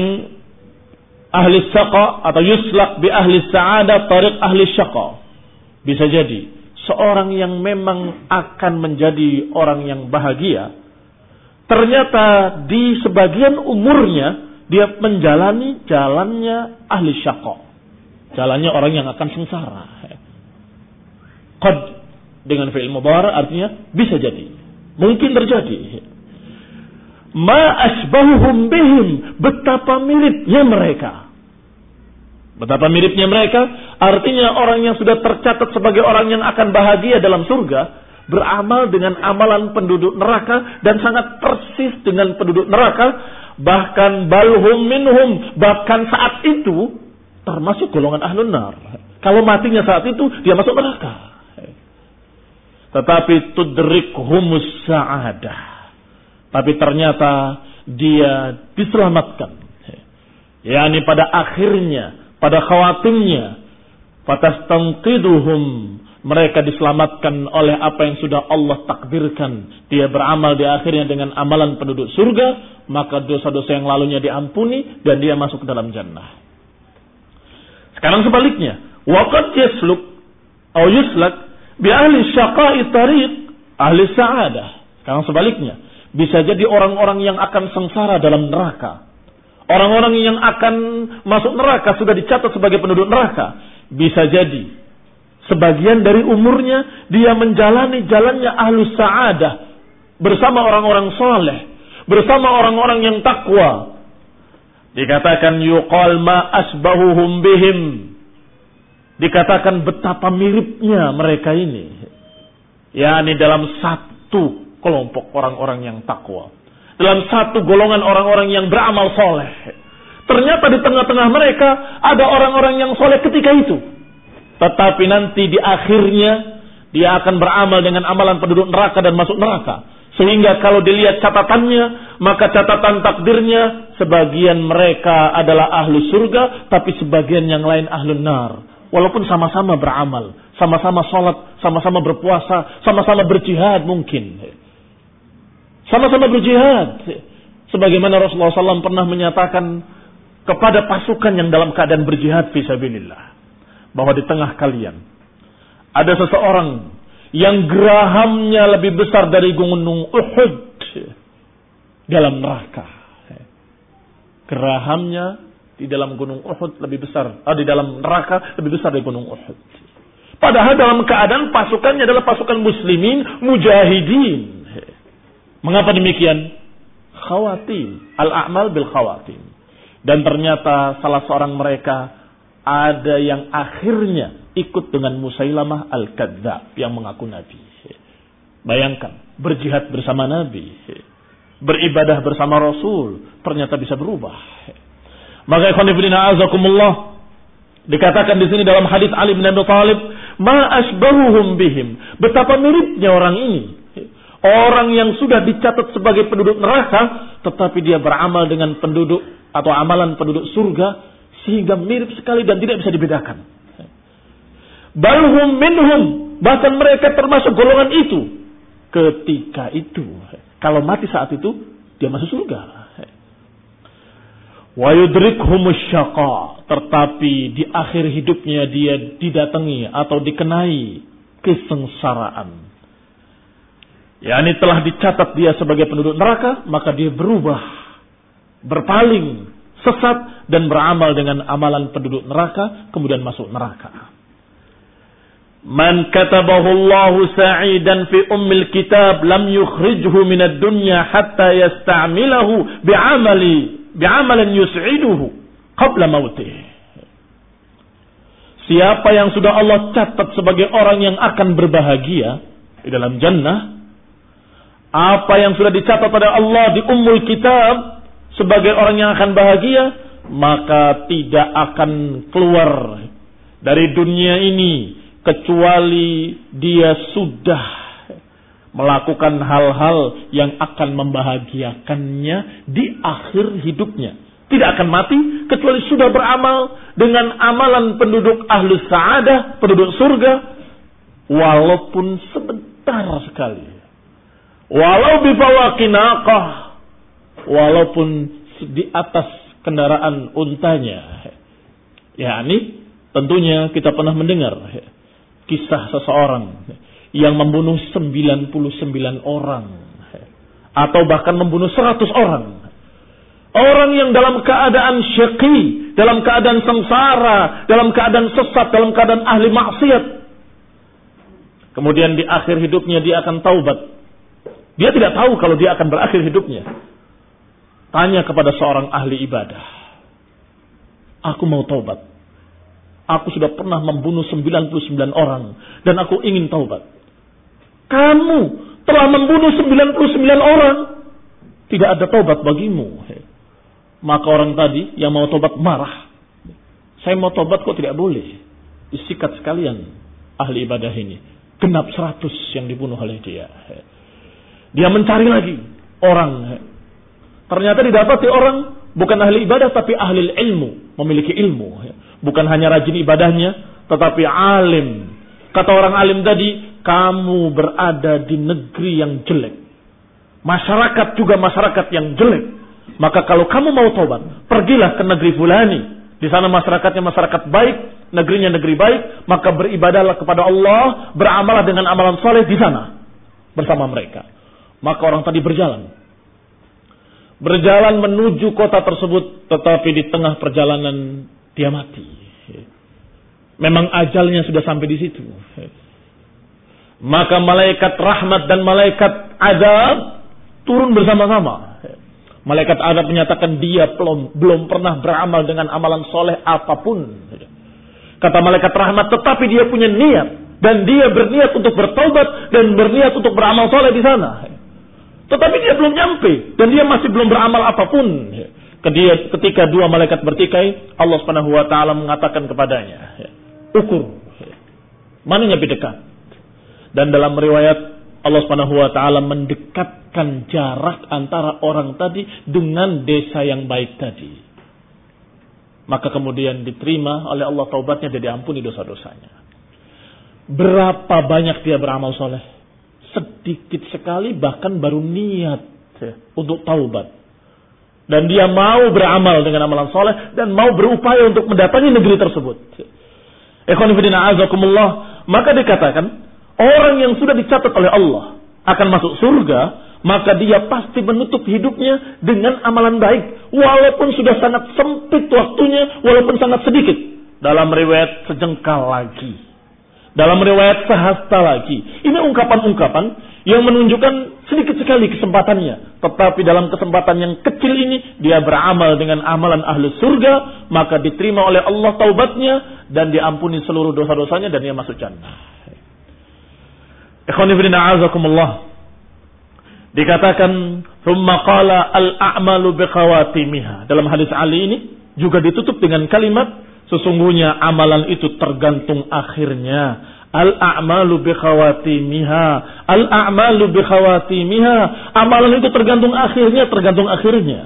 ahli syaqa atau yuslak bi ahli sa'adah tariq ahli syaqa. Bisa jadi seorang yang memang akan menjadi orang yang bahagia ternyata di sebagian umurnya dia menjalani jalannya ahli syakok. Jalannya orang yang akan sengsara. Qad dengan fi'il mudhari artinya bisa jadi. Mungkin terjadi. Ma asbahuhum bihim. Betapa miripnya mereka. Betapa miripnya mereka. Artinya orang yang sudah tercatat sebagai orang yang akan bahagia dalam surga. Beramal dengan amalan penduduk neraka. Dan sangat persis dengan penduduk neraka bahkan balhum minhum, bahkan saat itu termasuk golongan ahlun nar. Kalau matinya saat itu dia masuk neraka. Tetapi tudrik humus sa'adah. Tapi ternyata dia diselamatkan yakni pada akhirnya, pada khawatimnya, fatastanqiduhum mereka diselamatkan oleh apa yang sudah Allah takdirkan. Dia beramal di akhirnya dengan amalan penduduk surga, maka dosa-dosa yang lalunya diampuni dan dia masuk ke dalam jannah. Sekarang sebaliknya, waqad yasluk atau yuslak bi ahli syaqa'i tariq ahli sa'adah. Sekarang sebaliknya, bisa jadi orang-orang yang akan sengsara dalam neraka. Orang-orang yang akan masuk neraka sudah dicatat sebagai penduduk neraka. Bisa jadi Sebagian dari umurnya dia menjalani jalannya ahlus sa'adah bersama orang-orang soleh, bersama orang-orang yang takwa. Dikatakan yuqal ma asbahuhum bihim. Dikatakan betapa miripnya mereka ini. yakni dalam satu kelompok orang-orang yang takwa. Dalam satu golongan orang-orang yang beramal soleh. Ternyata di tengah-tengah mereka ada orang-orang yang soleh ketika itu. Tetapi nanti di akhirnya dia akan beramal dengan amalan penduduk neraka dan masuk neraka. Sehingga kalau dilihat catatannya, maka catatan takdirnya sebagian mereka adalah ahlu surga, tapi sebagian yang lain ahlu nar. Walaupun sama-sama beramal, sama-sama sholat, sama-sama berpuasa, sama-sama berjihad mungkin. Sama-sama berjihad. Sebagaimana Rasulullah SAW pernah menyatakan kepada pasukan yang dalam keadaan berjihad fisabilillah bahwa di tengah kalian ada seseorang yang gerahamnya lebih besar dari gunung Uhud dalam neraka. Gerahamnya di dalam gunung Uhud lebih besar, oh, di dalam neraka lebih besar dari gunung Uhud. Padahal dalam keadaan pasukannya adalah pasukan muslimin mujahidin. Mengapa demikian? Khawatim. Al-a'mal bil khawatim. Dan ternyata salah seorang mereka ada yang akhirnya ikut dengan Musailamah Al-Kadzab yang mengaku Nabi. Bayangkan, berjihad bersama Nabi, beribadah bersama Rasul, ternyata bisa berubah. Maka ikhwan ibn azakumullah dikatakan di sini dalam hadis Ali bin Abi Thalib, "Ma asbahuhum bihim." Betapa miripnya orang ini. Orang yang sudah dicatat sebagai penduduk neraka, tetapi dia beramal dengan penduduk atau amalan penduduk surga, sehingga mirip sekali dan tidak bisa dibedakan. Balhum minhum. Bahkan mereka termasuk golongan itu. Ketika itu. Kalau mati saat itu, dia masuk surga. Wa yudrikhum. Tetapi di akhir hidupnya dia didatangi atau dikenai kesengsaraan. Ya, ini telah dicatat dia sebagai penduduk neraka, maka dia berubah, berpaling sesat dan beramal dengan amalan penduduk neraka kemudian masuk neraka. Man katabahu Allah sa'idan fi ummil kitab lam yukhrijhu min ad-dunya hatta yasta'milahu bi'amali bi'amalin yus'iduhu qabla mautih. Siapa yang sudah Allah catat sebagai orang yang akan berbahagia di dalam jannah, apa yang sudah dicatat pada Allah di ummul kitab sebagai orang yang akan bahagia, maka tidak akan keluar dari dunia ini kecuali dia sudah melakukan hal-hal yang akan membahagiakannya di akhir hidupnya. Tidak akan mati kecuali sudah beramal dengan amalan penduduk ahlu sa'adah, penduduk surga, walaupun sebentar sekali. Walau bifawakinaqah, walaupun di atas kendaraan untanya. Ya, ini tentunya kita pernah mendengar kisah seseorang yang membunuh 99 orang atau bahkan membunuh 100 orang. Orang yang dalam keadaan syaki, dalam keadaan sengsara, dalam keadaan sesat, dalam keadaan ahli maksiat. Kemudian di akhir hidupnya dia akan taubat. Dia tidak tahu kalau dia akan berakhir hidupnya. Tanya kepada seorang ahli ibadah. Aku mau taubat. Aku sudah pernah membunuh 99 orang. Dan aku ingin taubat. Kamu telah membunuh 99 orang. Tidak ada taubat bagimu. Maka orang tadi yang mau taubat marah. Saya mau taubat kok tidak boleh. Disikat sekalian ahli ibadah ini. Genap 100 yang dibunuh oleh dia. Dia mencari lagi orang Ternyata didapati orang bukan ahli ibadah tapi ahli ilmu, memiliki ilmu. Bukan hanya rajin ibadahnya, tetapi alim. Kata orang alim tadi, kamu berada di negeri yang jelek. Masyarakat juga masyarakat yang jelek. Maka kalau kamu mau tobat, pergilah ke negeri fulani. Di sana masyarakatnya masyarakat baik, negerinya negeri baik, maka beribadahlah kepada Allah, beramalah dengan amalan soleh di sana bersama mereka. Maka orang tadi berjalan. Berjalan menuju kota tersebut, tetapi di tengah perjalanan dia mati. Memang ajalnya sudah sampai di situ. Maka malaikat rahmat dan malaikat azab turun bersama-sama. Malaikat azab menyatakan dia belum belum pernah beramal dengan amalan soleh apa pun. Kata malaikat rahmat, tetapi dia punya niat dan dia berniat untuk bertobat dan berniat untuk beramal soleh di sana. Tetapi dia belum nyampe dan dia masih belum beramal apa pun. Ketika dua malaikat bertikai, Allah Subhanahu wa taala mengatakan kepadanya, "Ukur. Mana yang lebih dekat?" Dan dalam riwayat Allah Subhanahu wa taala mendekatkan jarak antara orang tadi dengan desa yang baik tadi. Maka kemudian diterima oleh Allah taubatnya dan diampuni dosa-dosanya. Berapa banyak dia beramal soleh? Sedikit sekali bahkan baru niat untuk taubat. Dan dia mau beramal dengan amalan soleh dan mau berupaya untuk mendatangi negeri tersebut. Maka dikatakan orang yang sudah dicatat oleh Allah akan masuk surga maka dia pasti menutup hidupnya dengan amalan baik walaupun sudah sangat sempit waktunya walaupun sangat sedikit dalam riwayat sejengkal lagi dalam riwayat sehasta lagi. Ini ungkapan-ungkapan yang menunjukkan sedikit sekali kesempatannya. Tetapi dalam kesempatan yang kecil ini dia beramal dengan amalan ahli surga maka diterima oleh Allah taubatnya dan diampuni seluruh dosa-dosanya dan dia masuk jannah. Ikhwanifidina azakumullah Dikatakan thumma qala al-a'malu biqawatimiha. Dalam hadis Ali ini juga ditutup dengan kalimat sesungguhnya amalan itu tergantung akhirnya. Al-a'malu biqawatimiha. Al-a'malu biqawatimiha. Amalan itu tergantung akhirnya, tergantung akhirnya.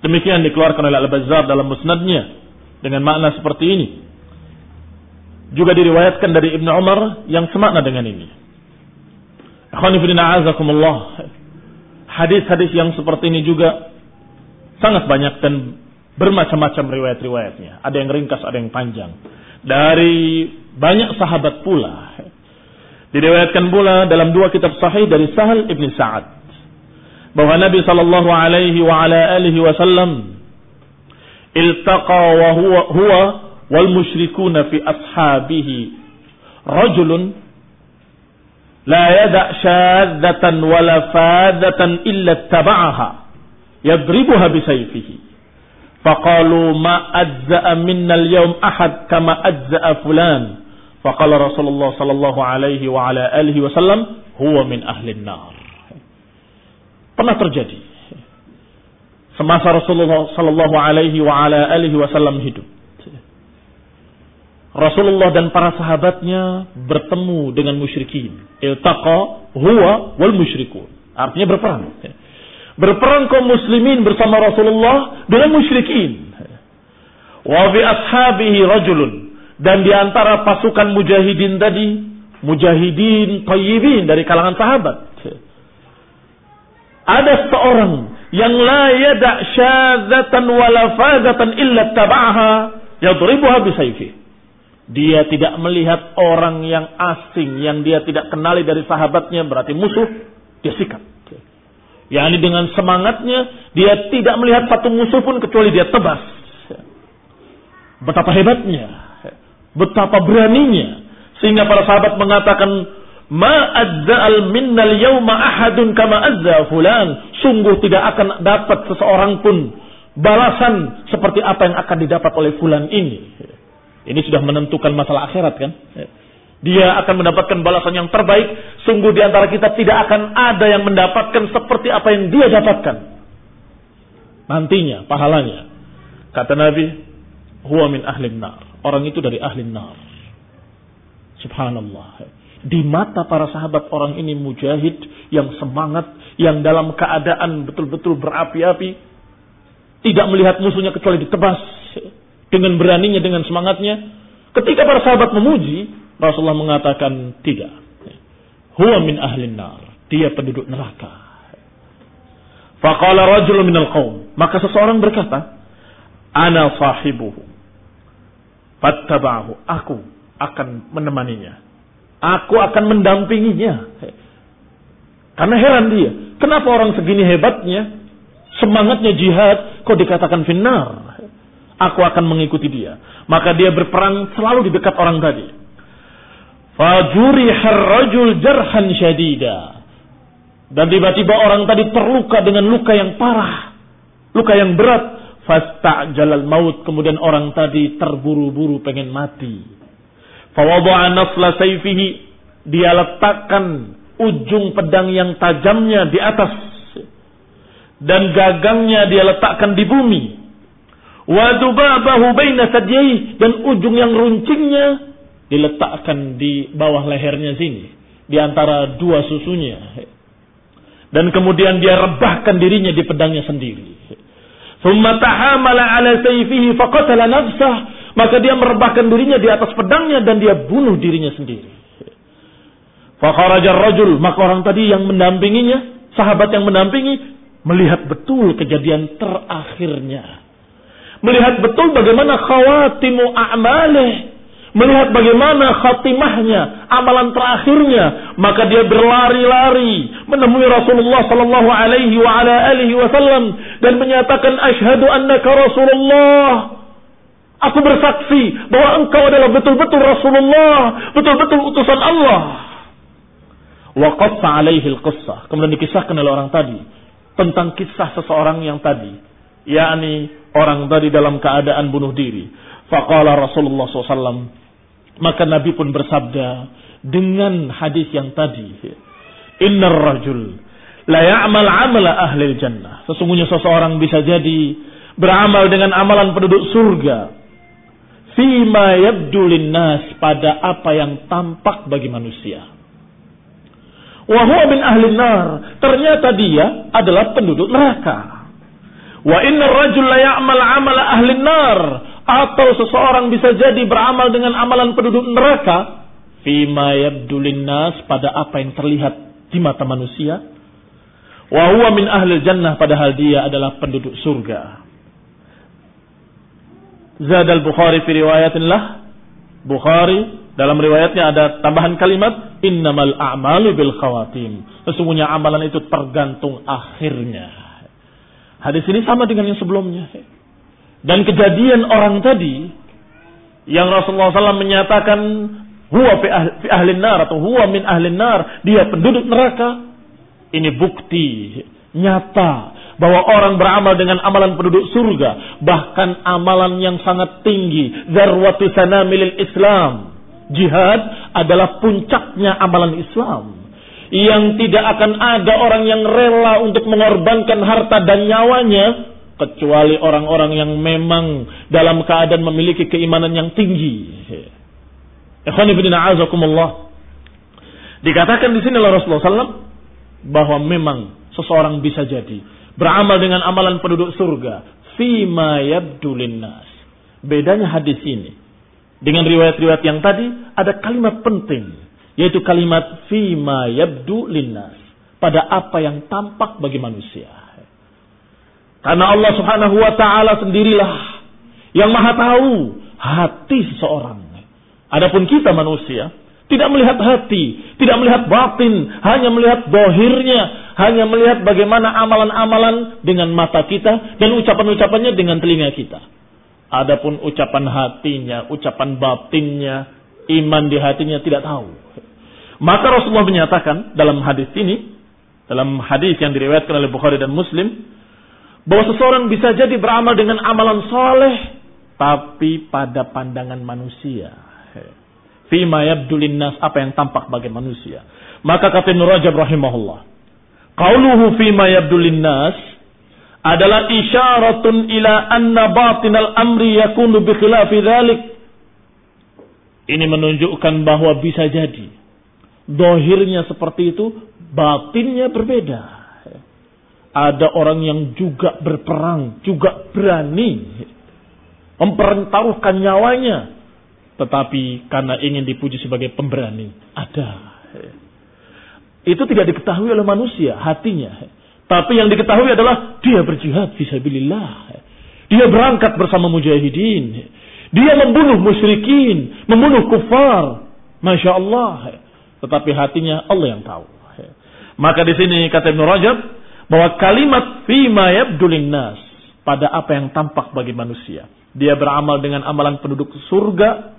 Demikian dikeluarkan oleh Al-Bazzar dalam musnadnya dengan makna seperti ini. Juga diriwayatkan dari Ibnu Umar yang semakna dengan ini. Hadis-hadis yang seperti ini juga sangat banyak dan Bermacam-macam riwayat-riwayatnya. Ada yang ringkas, ada yang panjang. Dari banyak sahabat pula. Diriwayatkan pula dalam dua kitab sahih dari Sahal ibn Sa'ad. Bahwa Nabi sallallahu alaihi wa ala alihi wasallam iltaqa wa huwa, huwa wal musyrikuna fi ashabihi rajulun la yada syadzatan wala fadzatan illa taba'aha yadribuha bisayfihi Faqalu ma ajza'a minna al-yawm ahad kama ajza'a fulan. Faqala Rasulullah sallallahu alaihi wa ala alihi wasallam huwa min ahli nar. Pernah terjadi semasa Rasulullah sallallahu alaihi wa ala alihi wasallam hidup. Rasulullah dan para sahabatnya bertemu dengan musyrikin. Iltaqa huwa wal musyrikun. Artinya berperang. Berperang kaum muslimin bersama Rasulullah dengan musyrikin. Wa bi ashabihi rajulun. Dan di antara pasukan mujahidin tadi, mujahidin tayyibin dari kalangan sahabat. Ada seorang yang la yada syadzatan wala fadatan illa taba'aha yadribuha bisayfihi dia tidak melihat orang yang asing yang dia tidak kenali dari sahabatnya berarti musuh, dia sikat. Ini dengan semangatnya dia tidak melihat satu musuh pun kecuali dia tebas. Betapa hebatnya, betapa beraninya sehingga para sahabat mengatakan Ma azza'al minnal yawma ahadun kama azza fulan. Sungguh tidak akan dapat seseorang pun balasan seperti apa yang akan didapat oleh fulan ini. Ini sudah menentukan masalah akhirat kan? Dia akan mendapatkan balasan yang terbaik. Sungguh di antara kita tidak akan ada yang mendapatkan seperti apa yang dia dapatkan. Nantinya, pahalanya. Kata Nabi, huwa min ahli nar. Orang itu dari ahli nar. Subhanallah. Di mata para sahabat orang ini mujahid yang semangat, yang dalam keadaan betul-betul berapi-api. tidak melihat musuhnya kecuali ditebas dengan beraninya, dengan semangatnya. Ketika para sahabat memuji, Rasulullah mengatakan tidak. Huwa min ahlin nar. Dia penduduk neraka. Faqala rajul minal qaum. Maka seseorang berkata, Ana sahibuhu. Fattaba'ahu. Aku akan menemaninya. Aku akan mendampinginya. Karena heran dia. Kenapa orang segini hebatnya, semangatnya jihad, kok dikatakan finnar? Aku akan mengikuti dia. Maka dia berperang selalu di dekat orang tadi. Fajuri harrajul jarhan syadida. Dan tiba-tiba orang tadi terluka dengan luka yang parah. Luka yang berat. jalal maut. Kemudian orang tadi terburu-buru pengen mati. Fawadu'a nasla sayfihi. Dia letakkan ujung pedang yang tajamnya di atas. Dan gagangnya dia letakkan di bumi Wadubabahu baina sadyai dan ujung yang runcingnya diletakkan di bawah lehernya sini, di antara dua susunya. Dan kemudian dia rebahkan dirinya di pedangnya sendiri. Maka dia merebahkan dirinya di atas pedangnya dan dia bunuh dirinya sendiri. Rajul, maka orang tadi yang mendampinginya, sahabat yang mendampingi, melihat betul kejadian terakhirnya melihat betul bagaimana khawatimu a'malih, melihat bagaimana khatimahnya, amalan terakhirnya, maka dia berlari-lari menemui Rasulullah sallallahu alaihi wa ala alihi wasallam dan menyatakan asyhadu annaka Rasulullah. Aku bersaksi bahwa engkau adalah betul-betul Rasulullah, betul-betul utusan Allah. Wa qatta alaihi al-qissah. Kemudian dikisahkan oleh orang tadi tentang kisah seseorang yang tadi yakni orang tadi dalam keadaan bunuh diri. Faqala Rasulullah SAW. Maka Nabi pun bersabda dengan hadis yang tadi. Innar rajul la ya'mal amala ahli jannah. Sesungguhnya seseorang bisa jadi beramal dengan amalan penduduk surga. Fima yabdu nas pada apa yang tampak bagi manusia. Wahua bin ahli nar. Ternyata dia adalah penduduk neraka. Wa inna rajul la ya'mal amala ahli nar. Atau seseorang bisa jadi beramal dengan amalan penduduk neraka. Fima yabdu nas pada apa yang terlihat di mata manusia. Wa huwa min ahli jannah padahal dia adalah penduduk surga. Zad al-Bukhari fi riwayatin lah. Bukhari dalam riwayatnya ada tambahan kalimat innamal a'malu bil khawatim. Sesungguhnya amalan itu tergantung akhirnya. Hadis ini sama dengan yang sebelumnya. Dan kejadian orang tadi yang Rasulullah SAW menyatakan huwa fi ahli nar atau huwa min ahli nar, dia penduduk neraka. Ini bukti nyata bahwa orang beramal dengan amalan penduduk surga, bahkan amalan yang sangat tinggi, zarwatu sanamilil Islam. Jihad adalah puncaknya amalan Islam yang tidak akan ada orang yang rela untuk mengorbankan harta dan nyawanya kecuali orang-orang yang memang dalam keadaan memiliki keimanan yang tinggi. Ikhwan ibn a'azakumullah. Dikatakan di sini oleh Rasulullah SAW bahwa memang seseorang bisa jadi beramal dengan amalan penduduk surga fima yabdu linnas. Bedanya hadis ini dengan riwayat-riwayat yang tadi ada kalimat penting yaitu kalimat fima yabdu linnas. Pada apa yang tampak bagi manusia. Karena Allah subhanahu wa ta'ala sendirilah yang maha tahu hati seseorang. Adapun kita manusia, tidak melihat hati, tidak melihat batin, hanya melihat dohirnya, hanya melihat bagaimana amalan-amalan dengan mata kita dan ucapan-ucapannya dengan telinga kita. Adapun ucapan hatinya, ucapan batinnya, iman di hatinya tidak tahu. Maka Rasulullah menyatakan dalam hadis ini, dalam hadis yang diriwayatkan oleh Bukhari dan Muslim, bahwa seseorang bisa jadi beramal dengan amalan soleh, tapi pada pandangan manusia. Fima yabdulin nas, apa yang tampak bagi manusia. Maka kata Nur Rajab rahimahullah, Qauluhu fima yabdulin nas, adalah isyaratun ila anna batinal amri yakunu bi khilafi dhalik. Ini menunjukkan bahwa bisa jadi Dohirnya seperti itu, batinnya berbeda. Ada orang yang juga berperang, juga berani mempertaruhkan nyawanya. Tetapi karena ingin dipuji sebagai pemberani, ada. Itu tidak diketahui oleh manusia, hatinya. Tapi yang diketahui adalah dia berjihad visabilillah. Dia berangkat bersama mujahidin. Dia membunuh musyrikin, membunuh kufar. Masya Allah. Tetapi hatinya Allah yang tahu. Maka di sini kata Ibn Rajab, bahwa kalimat fima yabdulin nas pada apa yang tampak bagi manusia. Dia beramal dengan amalan penduduk surga,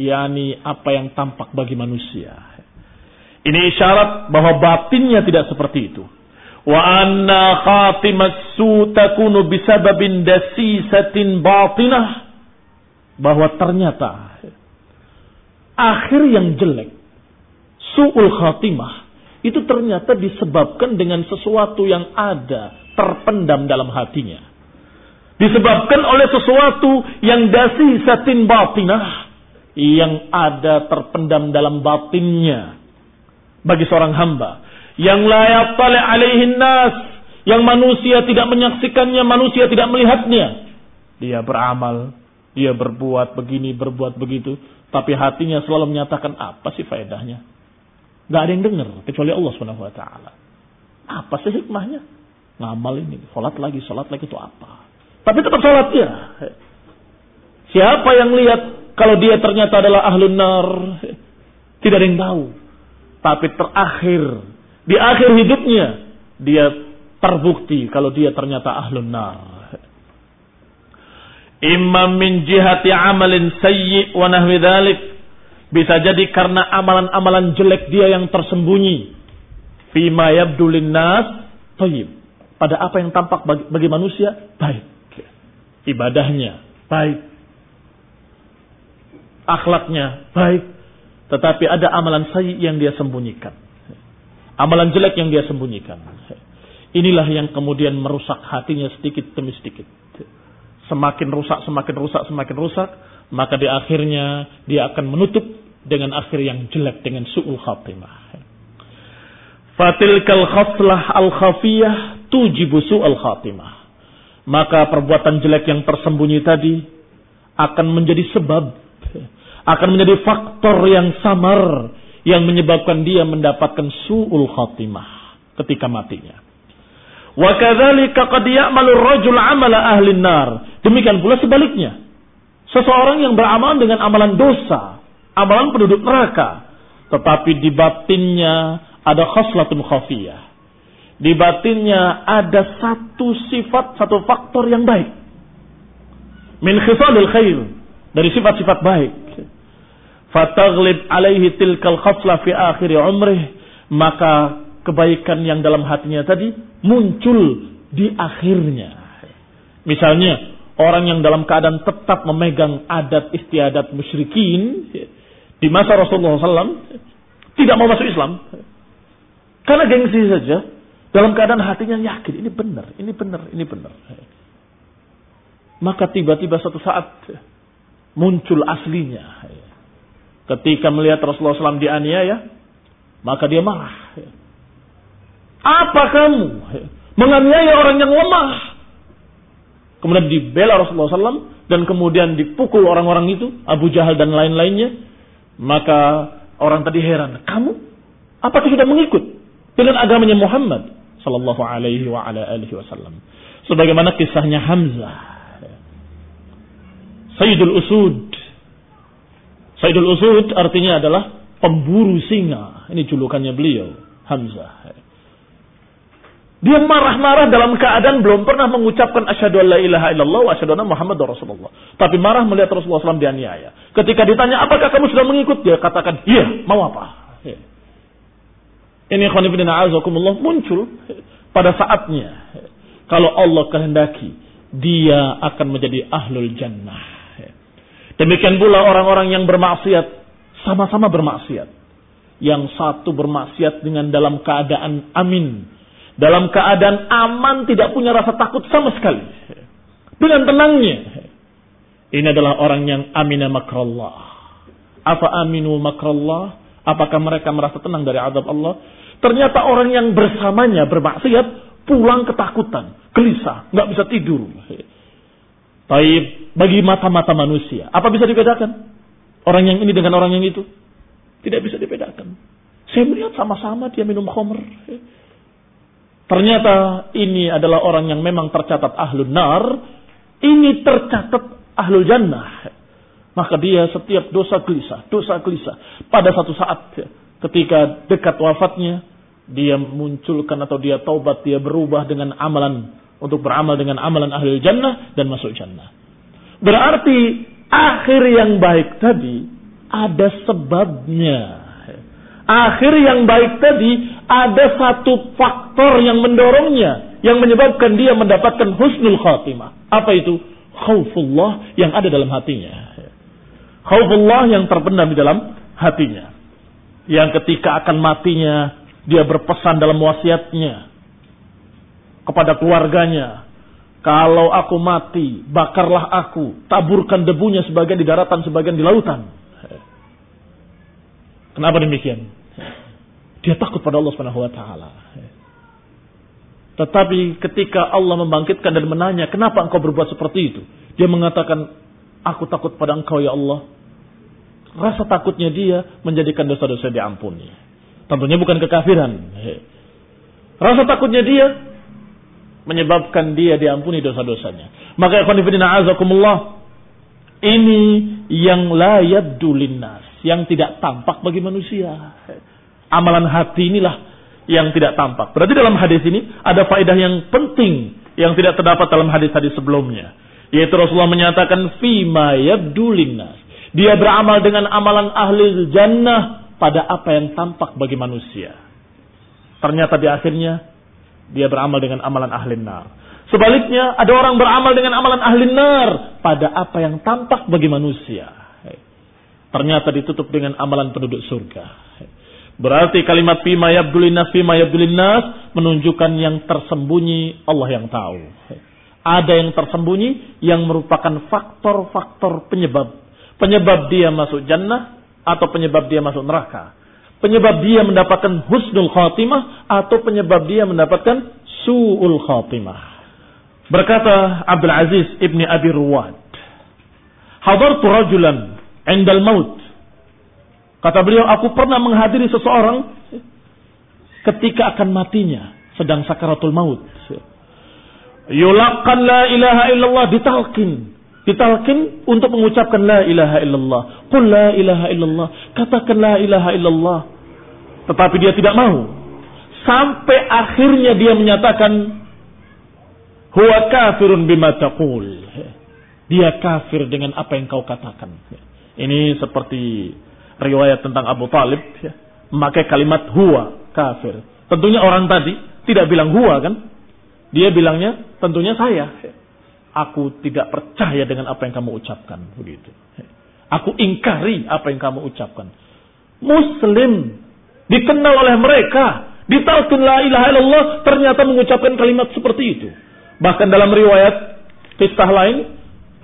yakni apa yang tampak bagi manusia. Ini isyarat bahwa batinnya tidak seperti itu. Wa anna khatimat su takunu bisababin dasisatin batinah. Bahwa ternyata akhir yang jelek, su'ul khatimah, itu ternyata disebabkan dengan sesuatu yang ada terpendam dalam hatinya. Disebabkan oleh sesuatu yang dasi satin batinah yang ada terpendam dalam batinnya bagi seorang hamba yang layak tali alaihin nas yang manusia tidak menyaksikannya, manusia tidak melihatnya. Dia beramal, dia berbuat begini, berbuat begitu, tapi hatinya selalu menyatakan apa sih faedahnya? Gak ada yang dengar kecuali Allah taala. Apa sih hikmahnya? Ngamal ini, sholat lagi, sholat lagi itu apa? Tapi tetap sholat ya. Siapa yang lihat kalau dia ternyata adalah ahlun nar? Tidak ada yang tahu. Tapi terakhir, di akhir hidupnya, dia terbukti kalau dia ternyata ahlun nar. Imam min jihati amalin sayyi wa nahwi dhalik bisa jadi karena amalan-amalan jelek dia yang tersembunyi. Fima yabdulin nas tayyib. Pada apa yang tampak bagi, bagi manusia, baik. Ibadahnya, baik. Akhlaknya, baik. Tetapi ada amalan sayyi yang dia sembunyikan. Amalan jelek yang dia sembunyikan. Inilah yang kemudian merusak hatinya sedikit demi sedikit. Semakin rusak, semakin rusak, semakin rusak. Maka di akhirnya dia akan menutup dengan akhir yang jelek dengan su'ul khatimah. Fatilkal khaslah al khafiyah tujibu su'ul khatimah. Maka perbuatan jelek yang tersembunyi tadi akan menjadi sebab, akan menjadi faktor yang samar yang menyebabkan dia mendapatkan su'ul khatimah ketika matinya. Wa kadzalika qad ya'malu rajul 'amala ahli nar. Demikian pula sebaliknya. Seseorang yang beramal dengan amalan dosa, amalan penduduk neraka. Tetapi di batinnya ada khoslatun khafiyah. Di batinnya ada satu sifat, satu faktor yang baik. Min khisalil khair. Dari sifat-sifat baik. Fataglib alaihi tilkal khasla fi akhiri umrih. Maka kebaikan yang dalam hatinya tadi muncul di akhirnya. Misalnya, orang yang dalam keadaan tetap memegang adat istiadat musyrikin, di masa Rasulullah SAW tidak mau masuk Islam. Karena gengsi saja. Dalam keadaan hatinya yakin. Ini benar, ini benar, ini benar. Maka tiba-tiba satu saat muncul aslinya. Ketika melihat Rasulullah SAW dianiaya, maka dia marah. Apa kamu menganiaya orang yang lemah? Kemudian dibela Rasulullah SAW dan kemudian dipukul orang-orang itu, Abu Jahal dan lain-lainnya. Maka orang tadi heran, kamu apakah sudah mengikut dengan agamanya Muhammad sallallahu alaihi wa ala alihi wasallam? Sebagaimana kisahnya Hamzah. Sayyidul Usud. Sayyidul Usud artinya adalah pemburu singa. Ini julukannya beliau, Hamzah. Dia marah-marah dalam keadaan belum pernah mengucapkan asyhadu alla ilaha illallah wa asyhadu anna muhammadar rasulullah. Tapi marah melihat Rasulullah SAW dianiaya. Ketika ditanya, apakah kamu sudah mengikut? Dia katakan, iya, mau apa? Ya. Ini khonifidin a'azakumullah muncul pada saatnya. Kalau Allah kehendaki, dia akan menjadi ahlul jannah. Demikian pula orang-orang yang bermaksiat, sama-sama bermaksiat. Yang satu bermaksiat dengan dalam keadaan amin dalam keadaan aman, tidak punya rasa takut sama sekali. Dengan tenangnya. Ini adalah orang yang amina makrallah. Apa aminu makrallah? Apakah mereka merasa tenang dari azab Allah? Ternyata orang yang bersamanya bermaksiat pulang ketakutan, gelisah, nggak bisa tidur. Tapi bagi mata-mata manusia, apa bisa dibedakan? Orang yang ini dengan orang yang itu? Tidak bisa dibedakan. Saya melihat sama-sama dia minum khamr. Ternyata ini adalah orang yang memang tercatat ahlul nar. Ini tercatat ahlul jannah. Maka dia setiap dosa gelisah, dosa gelisah. Pada satu saat ketika dekat wafatnya, dia munculkan atau dia taubat, dia berubah dengan amalan untuk beramal dengan amalan ahli jannah dan masuk jannah. Berarti akhir yang baik tadi ada sebabnya. Akhir yang baik tadi ada satu faktor yang mendorongnya yang menyebabkan dia mendapatkan husnul khatimah. Apa itu? Khaufullah yang ada dalam hatinya. Khaufullah yang terpendam di dalam hatinya. Yang ketika akan matinya, dia berpesan dalam wasiatnya kepada keluarganya. Kalau aku mati, bakarlah aku, taburkan debunya sebagian di daratan, sebagian di lautan. Kenapa demikian? Dia takut pada Allah Subhanahu wa taala. Tetapi ketika Allah membangkitkan dan menanya, "Kenapa engkau berbuat seperti itu?" Dia mengatakan, Aku takut pada engkau ya Allah. Rasa takutnya dia menjadikan dosa-dosa diampuni. Tentunya bukan kekafiran. Rasa takutnya dia menyebabkan dia diampuni dosa-dosanya. Maka ikhwanifidina azakumullah. Ini yang la yabdu linnas. Yang tidak tampak bagi manusia. Amalan hati inilah yang tidak tampak. Berarti dalam hadis ini ada faedah yang penting yang tidak terdapat dalam hadis-hadis sebelumnya. Yaitu Rasulullah menyatakan fima. Dia beramal dengan amalan ahli jannah pada apa yang tampak bagi manusia. Ternyata di akhirnya dia beramal dengan amalan ahli nar. Sebaliknya ada orang beramal dengan amalan ahli nar pada apa yang tampak bagi manusia. Ternyata ditutup dengan amalan penduduk surga. Berarti kalimat fima yabdulinas fima yabdulinas menunjukkan yang tersembunyi Allah yang tahu ada yang tersembunyi yang merupakan faktor-faktor penyebab. Penyebab dia masuk jannah atau penyebab dia masuk neraka. Penyebab dia mendapatkan husnul khatimah atau penyebab dia mendapatkan su'ul khatimah. Berkata Abdul Aziz ibni Abi Ruwad. Hadartu rajulan indal maut. Kata beliau, aku pernah menghadiri seseorang ketika akan matinya. Sedang sakaratul maut Yulaqan la ilaha illallah ditalkin. Ditalkin untuk mengucapkan la ilaha illallah. Qul la ilaha illallah. Katakan la ilaha illallah. Tetapi dia tidak mau. Sampai akhirnya dia menyatakan huwa kafirun bima taqul. Dia kafir dengan apa yang kau katakan. Ini seperti riwayat tentang Abu Talib. Memakai kalimat huwa kafir. Tentunya orang tadi tidak bilang huwa kan. Dia bilangnya, tentunya saya. Aku tidak percaya dengan apa yang kamu ucapkan. Begitu. Aku ingkari apa yang kamu ucapkan. Muslim dikenal oleh mereka. Ditalkin la ilaha illallah ternyata mengucapkan kalimat seperti itu. Bahkan dalam riwayat kisah lain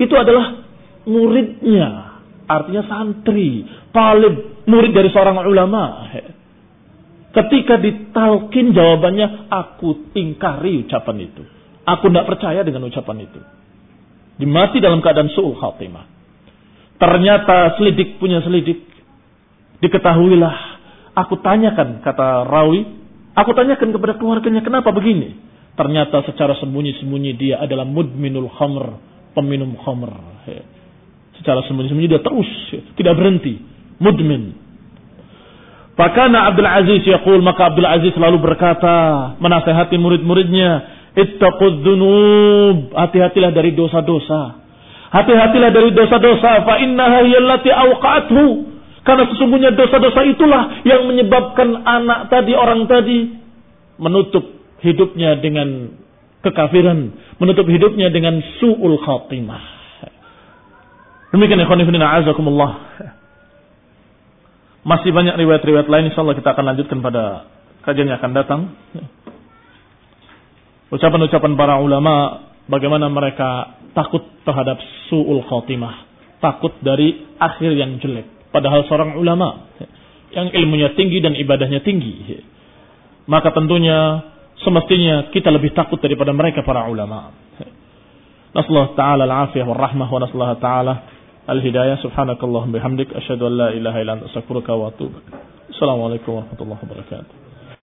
itu adalah muridnya. Artinya santri, talib, murid dari seorang ulama. Ketika ditalkin jawabannya, aku ingkari ucapan itu. Aku tidak percaya dengan ucapan itu. Dimati dalam keadaan su'ul khatimah. Ternyata selidik punya selidik. Diketahuilah. Aku tanyakan, kata rawi. Aku tanyakan kepada keluarganya, kenapa begini? Ternyata secara sembunyi-sembunyi dia adalah mudminul khamr. Peminum khamr. Secara sembunyi-sembunyi dia terus. Tidak berhenti. Mudmin. Fakana Abdul Aziz yaqul maka Abdul Aziz selalu berkata menasehati murid-muridnya, "Ittaqud dzunub." Hati-hatilah dari dosa-dosa. Hati-hatilah dari dosa-dosa fa innaha hiyallati awqa'athu. Karena sesungguhnya dosa-dosa itulah yang menyebabkan anak tadi orang tadi menutup hidupnya dengan kekafiran, menutup hidupnya dengan su'ul khatimah. Demikian ikhwan fillah azakumullah. Masih banyak riwayat-riwayat lain insyaallah kita akan lanjutkan pada kajian yang akan datang. Ucapan-ucapan para ulama bagaimana mereka takut terhadap su'ul khatimah, takut dari akhir yang jelek. Padahal seorang ulama yang ilmunya tinggi dan ibadahnya tinggi. Maka tentunya semestinya kita lebih takut daripada mereka para ulama. Nasallahu taala al-afiyah wal rahmah wa nasallahu taala al-hidayah subhanakallahumma bihamdik asyhadu an la ilaha illa anta astaghfiruka wa atubu. Assalamualaikum warahmatullahi wabarakatuh.